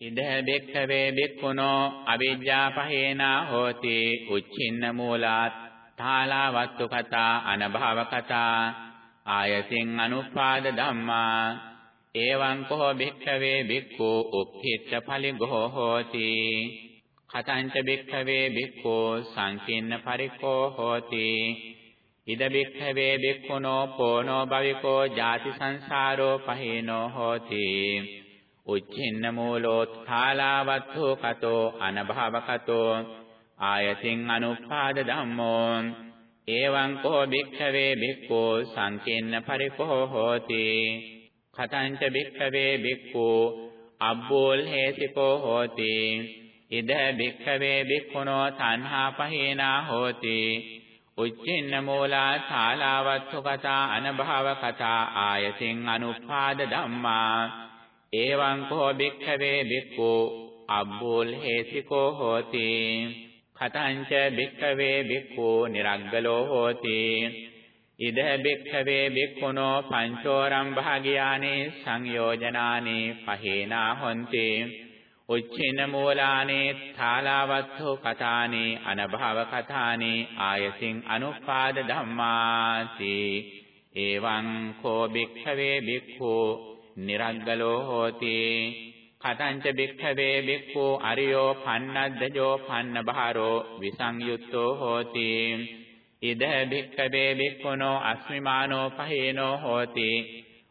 ඉද බික්ඛවේ බික්ඛුනෝ අවිජ්ජා පහේනා හෝති උච්චින්න මූලාත් තාලා වත්තු කතා අනභව කතා ආයතින් අනුපාද ධම්මා එවං කෝ භික්ඛවේ භික්ඛු උක්ඛිට පලිගෝ හෝති කතංච භික්ඛවේ භික්ඛෝ සංකින්න පරිකෝ හෝති ඉද භික්ඛවේ භික්ඛුනෝ පෝනෝ භවිකෝ ජාති සංසාරෝ පහේනෝ හෝති උච්චින්න මූලෝත්ථාලාවත්තු කතෝ අනභව කතෝ ආයතින් අනුපාද ධම්මෝ එවං කෝ භික්ඛවේ භික්ඛෝ සංකින්න පරිකෝ හෝති. කතංච භික්ඛවේ භික්ඛෝ අබ්බෝල් හේතිකෝ හෝති. ඉද භික්ඛවේ භික්ඛුනෝ තණ්හා පහේනා හෝති. උච්චින්න මූලා ශාලාවත්තු කතා අනභව කතා ආයතින් අනුපාද ධම්මා. එවං කෝ භික්ඛවේ භික්ඛෝ අබ්බෝල් හේතිකෝ හෝති. කතංච භික්ඛවේ භික්ඛෝ නිරග්ගලෝ හෝති। ඉද භික්ඛවේ භික්ඛුනෝ පංචෝරම් භාගයානේ සංයෝජනානේ පහේනා හොන්ති। උච්චින මූලානේ ථාලාවත්තු කතානේ අනභව කතානේ ආයසින් අනුපාද ධම්මාති। එවං කෝ භික්ඛවේ භික්ඛෝ නිරග්ගලෝ හෝති। කතංච භික්ඛවේ භික්ඛෝ අරියෝ පන්නද්දජෝ පන්නබහරෝ විසංයුත්තෝ හෝති. ඉද භික්ඛවේ භික්ඛුනෝ අස්මිමානෝ පහේනෝ හෝති.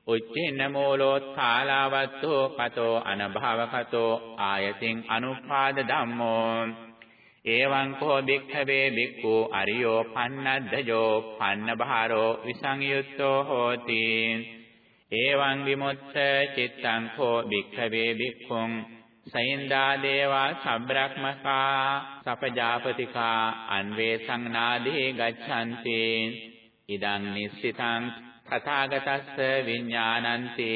උච්චින්න මූලෝත්ථාලාවත්තෝ කතෝ අනභවකතෝ ආයතින් අනුපාද ධම්මෝ. එවං කෝ භික්ඛවේ භික්ඛු අරියෝ පන්නද්දජෝ පන්නබහරෝ විසංයුත්තෝ හෝති. එවං විමුක්ත චිත්තං කෝ භික්ඛවේ භික්ඛුං සයින්දා දේවා සබ්‍රක්මකා සපජාපතිකා අන්වේසං නාදී ගච්ඡanti ඉදං නිස්සිතං තථාගතස්ස විඥානන්ති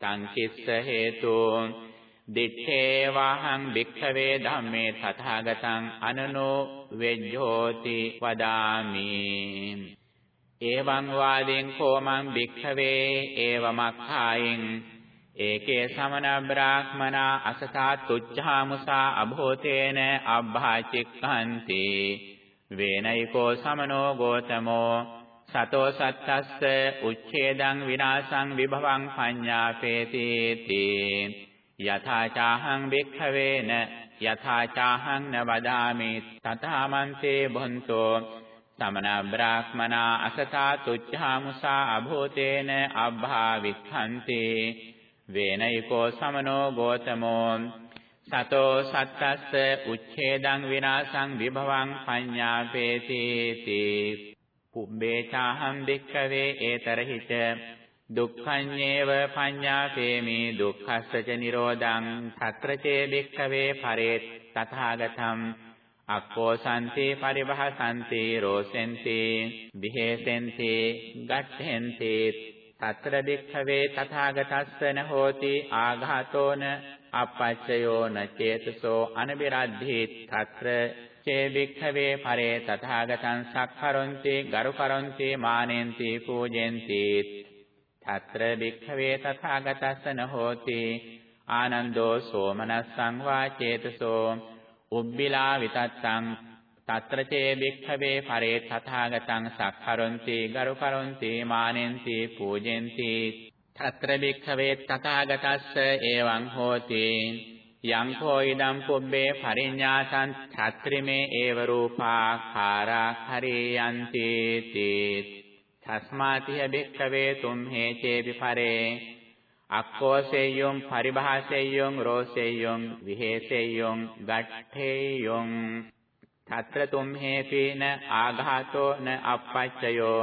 තං කිස්ස හේතු දිත්තේ වාහං භික්ඛවේ ධම්මේ තථාගතං අනනෝ වෙජ්ජෝති වදාමි එවං වාදෙන් කෝමං භික්ඛවේ ඒවමක්ඛායින්. ඒකේ සමන බ්‍රාහ්මනා අසතා තුච්ඡාමුසා අභෝතේන අබ්භාචික්ඛන්ති. වේනයිකෝ සමනෝ ගෝතමෝ සතෝ සත්තස්ස උච්ඡේදං විනාශං විභවං පඤ්ඤාපේති තේ යථා චාහං වික්ඛවේන යථා චාහං න වදාමි. තථාමන්තේ බොන්තෝ සමන බ්‍රාහ්මනා අසතා තුච්ඡාමුසා අභූතේන අබ්භා වික්ඛන්ති වේනයිකෝ සමනෝ ගෝතමෝ. සතෝ සත්තස්ස උච්ඡේදං විනාශං විභවං පඤ්ඤාපේති තේ. පුබ්බේ චාහං භික්ඛවේ ඒතරහිත. දුක්ඛඤ්ඤේව පඤ්ඤාපේමි දුක්ඛස්සච නිරෝධං. తත්‍රචේ භික්ඛවේ පරේ තථාගතම්. අක්කෝසන්තේ පරිභාසන්තේ රෝසෙන්තේ විහෙසෙන්තේ ගච්ඡෙන්තේ తත්‍ර දික්ඛවේ තථාගතස්සන හෝති ආඝාතෝන අපච්චයෝන චේතසෝ අනබිරද්ධි తත්‍ර චේ වික්ඛවේ පරේ තථාගතං සක්ඛරොන්ති ගරුකරොන්ති මානෙන්ති පූජෙන්ති. తත්‍ර වික්ඛවේ තථාගතස්සන හෝති ආනන්දෝ සෝමනස්සං වා චේතසෝ උබ්බිලා විතත්තං తත්‍ර චේ භික්ඛවේ පරේ තථාගතං සක්කරොන්ති ගරු කරොන්ති මානෙන්ති පූජෙන්ති తත්‍ර භික්ඛවේ තථාගතස්ස එවං හෝති යං කෝ ඉදම් පුබ්බේ පරිඤ්ඤාසං ඡත්‍රිමේ ඒව රූපාකාරා හරියන්ති තේ තස්මාතිය බික්ඛවේ තුම්හේ චේපි පරේ අක්කෝසෙය්‍යොං පරිභාසෙය්‍යොං රෝසෙය්‍යොං විහෙසෙය්‍යොං ගට්ඨේයොං తත්‍ර තුම්හේපේන ආඝාතෝ න අපච්චයෝ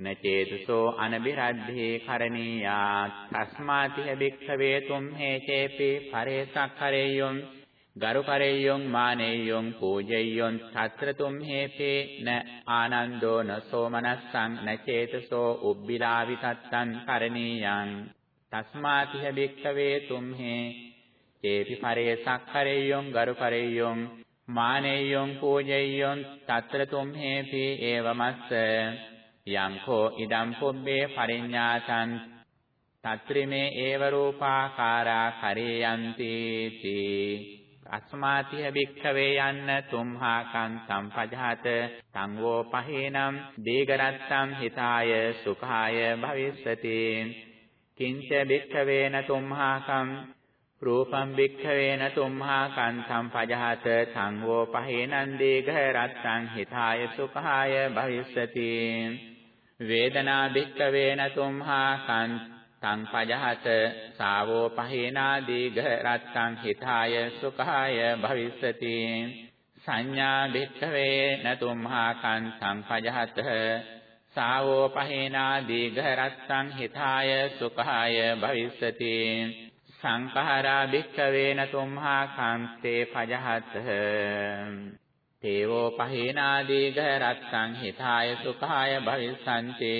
න චේතසෝ අනබිරද්ධේ කරණීයා. තස්මාතිහ භික්ඛවේ තුම්හේචේපි පරේසක්ඛරෙය්‍යොං ගරුකරෙය්‍යොං මානෙය්‍යොං පූජෙය්‍යොං తත්‍ර තුම්හේපේ න ආනන්දෝ න සෝමනස්සං න චේතසෝ උබ්බිලාවිතත්තං කරණීයං. තස්මාතිහ භික්ඛවේ තුම්හේ। චේපි පරේසක්ඛරේයොම් ගරුකරේයොම් මානෙය්‍යං පූජෙය්‍යං తත්‍ර තුම්හෙපි ඒවමස්ස। යංකෝ ඉදම් පුබ්බේ පරිඤ්ඤාසං। తත්‍රිමේ ඒව රූපාකාරා කරේයන්ති තී। අස්මාතිහ භික්ඛවේ යන්න තුම්හාකං සම්පජාත। සංවෝ පහේනම් දීගරත්තම් හිතාය සුඛාය භවිස්සති। කිංච භික්ඛවේන තුම්හාකං රූපම් වික්ඛවේන තුම්හා කන්තම් පජහත සංවෝ පහේනං දීඝ රත්තං හිතාය සුඛාය භවිස්සති. වේදනා වික්ඛවේන තුම්හා කන්තං පජහත සාවෝ පහේනා දීඝ රත්තං හිතාය සුඛාය භවිස්සති. සංඥා වික්ඛවේන තුම්හා කන්තං පජහත සාවෝ පහේනා දීඝ රත්තං හිතාය සුඛාය භවිස්සති। සංඛාරා භික්ඛවේන තුම්හා කාන්තේ පජහත තේවෝ පහේනාදීඝ රත්තං හිතාය සුඛාය භවිස්සන්ති।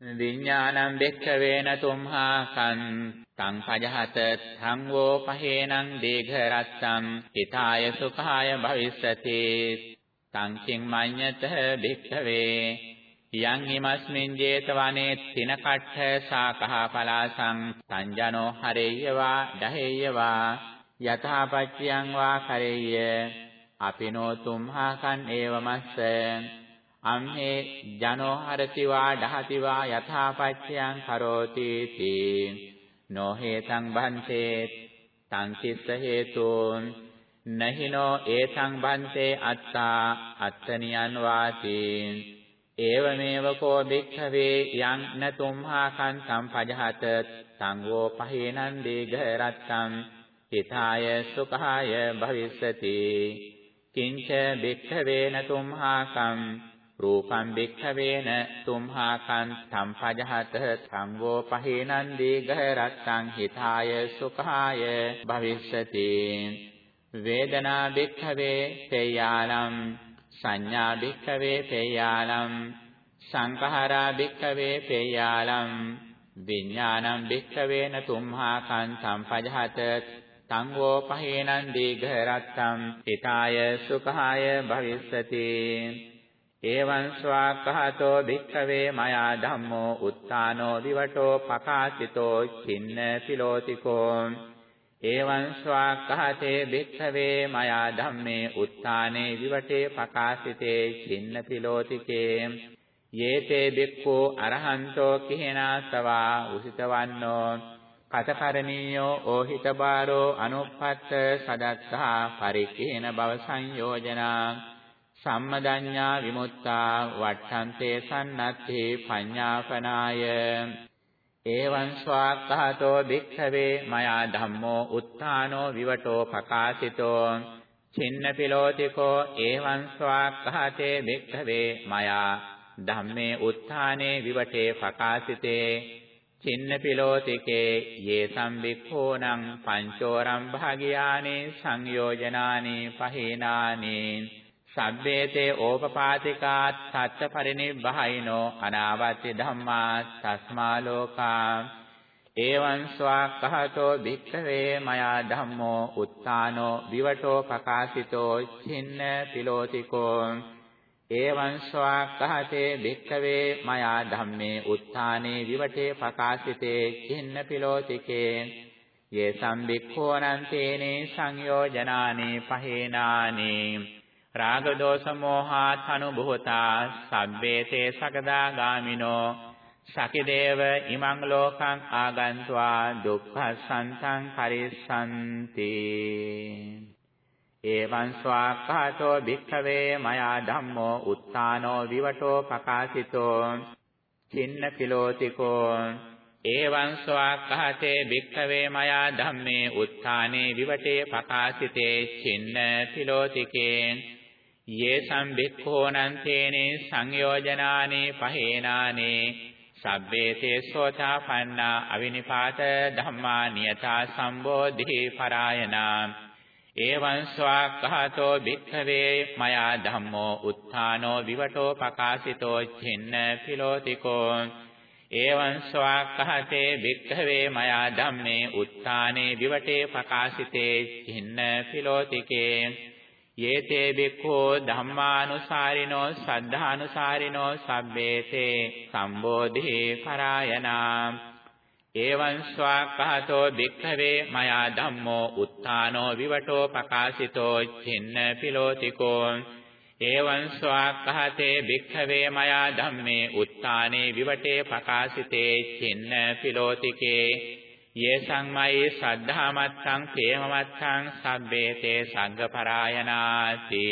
විඥානං භික්ඛවේන තුම්හා කන්තං පජහත සංවෝ පහේනං දීඝ රත්තං හිතාය සුඛාය භවිස්සති। තං කිං මඤ්ඤත භික්ඛවේ। යං හිමස්මින් 제තවනේ තිනකට්ඨ සාකහ පලාසං සංජනෝ හරෙය්‍යවා දහෙය්‍යවා යථාපච්චයං වා කරෙය්‍ය අපිනෝ තුම්හාකන් ඒවමස්ස අම්හේ ජනෝ හරතිවා දහතිවා යථාපච්චයං කරෝති තී නොහේතං බන්තේ තං කිස්ස හේතුන් නහිනෝ ඒතං බන්තේ අත්තා අත්තනියන් වාතී ඒවමේව කෝ භික්ඛවේ යං නතුම්හාකං සම්පජහත සංඝෝ පහේනං දීඝ රත්තං හිතාය සුඛාය භවිස්සති කිංච භික්ඛවේ නතුම්හාකං රූපං භික්ඛවේන තුම්හාකං සම්පජහත සංඝෝ පහේනං දීඝ රත්තං හිතාය සුඛාය භවිස්සති වේදනා භික්ඛවේ තේයාලම් සංඥා භික්ඛවේ පේයාලම් සංඛාරා භික්ඛවේ පේයාලම් විඥානං භික්ඛවේන තුම්හා කං සම්පජහත තං වෝ පහේනං දීඝ රත්තම් හිතාය සුඛාය භවිස්සති. එවං ස්වාක්ඛතෝ භික්ඛවේ මයා ධම්මෝ උත්තානෝ විවටෝ පකාසිතෝ චින්න පිලෝතිකෝ. එවං ස්වාක්ඛතේ භික්ඛවේ මයා ධම්මේ උත්තානේ විවටේ පකාසිතේ චින්න පිලෝතිකේ යේතේ බික්ඛෝ අරහන්තෝ කිහෙනාසවා උසිතවන්නෝ කතකරණීයෝ ඕහිත බාරෝ අනුප්පත්ත සදත්තා පරික්ඛේන භව සංයෝජනා සම්මදඤ්ඤා විමුක්තා වට්ඨන්තේ සන්නත්ති පඤ්ඤාපනාය එවං ස්වාක්ඛාතෝ භික්ඛවේ මයා ධම්මෝ උත්තානෝ විවටෝ පකාසිතෝ චින්න පිලෝතිකෝ එවං ස්වාක්ඛාතේ භික්ඛවේ මයා ධම්මේ උත්තානේ විවටේ පකාසිතේ චින්න පිලෝතිකේ යේ සම්බික්ඛෝනං පංචෝරම් භාගියානේ සංයෝජනානේ පහේනානේ සබ්බේතේ ඕපපාතිකා සත්‍ය පරිනිබ්බහයිනෝ අනාවත්‍ය ධම්මා තස්මා ලෝකා. එවං ස්වාක්ඛතෝ භික්ඛවේ මයා ධම්මෝ උත්තානෝ විවටෝ පකාසිතෝ චින්න පිලෝතිකෝ. එවං ස්වාක්ඛතේ භික්ඛවේ මයා ධම්මේ උත්තානේ විවටේ පකාසිතේ චින්න පිලෝතිකේ. යේ සම්බික්ඛෝනං තේනේ සංයෝජනානේ පහේනානේ. රාග දෝෂ මෝහාත් අනුභූතා සබ්බේතේ සකදාගාමිනෝ සකිදේව ඉමං ලෝකං ආගන්त्वा දුක්ඛසන්තං පරිස්සන්ති එවං ස්වාක්ඛාතෝ භික්ඛවේ මයා ධම්මෝ උත්තානෝ විවටෝ පකාසිතෝ චින්න පිලෝතිකෝ එවං ස්වාක්ඛාතේ භික්ඛවේ මයා ධම්මේ උත්තානේ විවටේ පකාසිතේ චින්න පිලෝතිකේ යේ සම්බික්ඛෝනං තේනේ සංයෝජනානේ පහේනානේ සබ්බේතේ සෝතාපන්නා අවිනිපාත ධම්මා නියතා සම්බෝධි පරායනා එවං ස්වාක්ඛාතෝ භික්ඛවේ මයා ධම්මෝ උත්ථානෝ විවටෝ පකාසිතෝ චින්න පිලෝතිකෝ එවං ස්වාක්ඛාතේ භික්ඛවේ මයා ධම්මේ උත්ථානේ විවටේ පකාසිතේ චින්න පිලෝතිකේ යේතේ බික්ඛෝ ධම්මානුසාරිනෝ සද්ධානුසාරිනෝ සබ්බේතේ සම්බෝධි පරායනා එවං ස්වාක්ඛාතෝ භික්ඛවේ මයා ධම්මෝ උත්තානෝ විවටෝ පකාසිතෝ චින්න පිලෝතිකෝ। එවං ස්වාක්ඛාතේ භික්ඛවේ මයා ධම්මේ උත්තානේ විවටේ පකාසිතේ චින්න පිලෝතිකේ। යේ සංමයි සද්ධාමත්තං ප්‍රේමමත්තං සබ්බේතේ සංඝපරායනාති.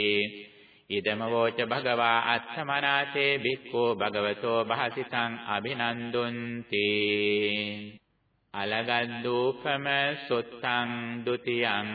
ඉදම වෝච භගවා අත්තමනාතේ බික්ඛෝ භගවතෝ භාසිතං අභිනන්දුන්ති. අලගද්දූපම සුත්තං ဒ ුතියං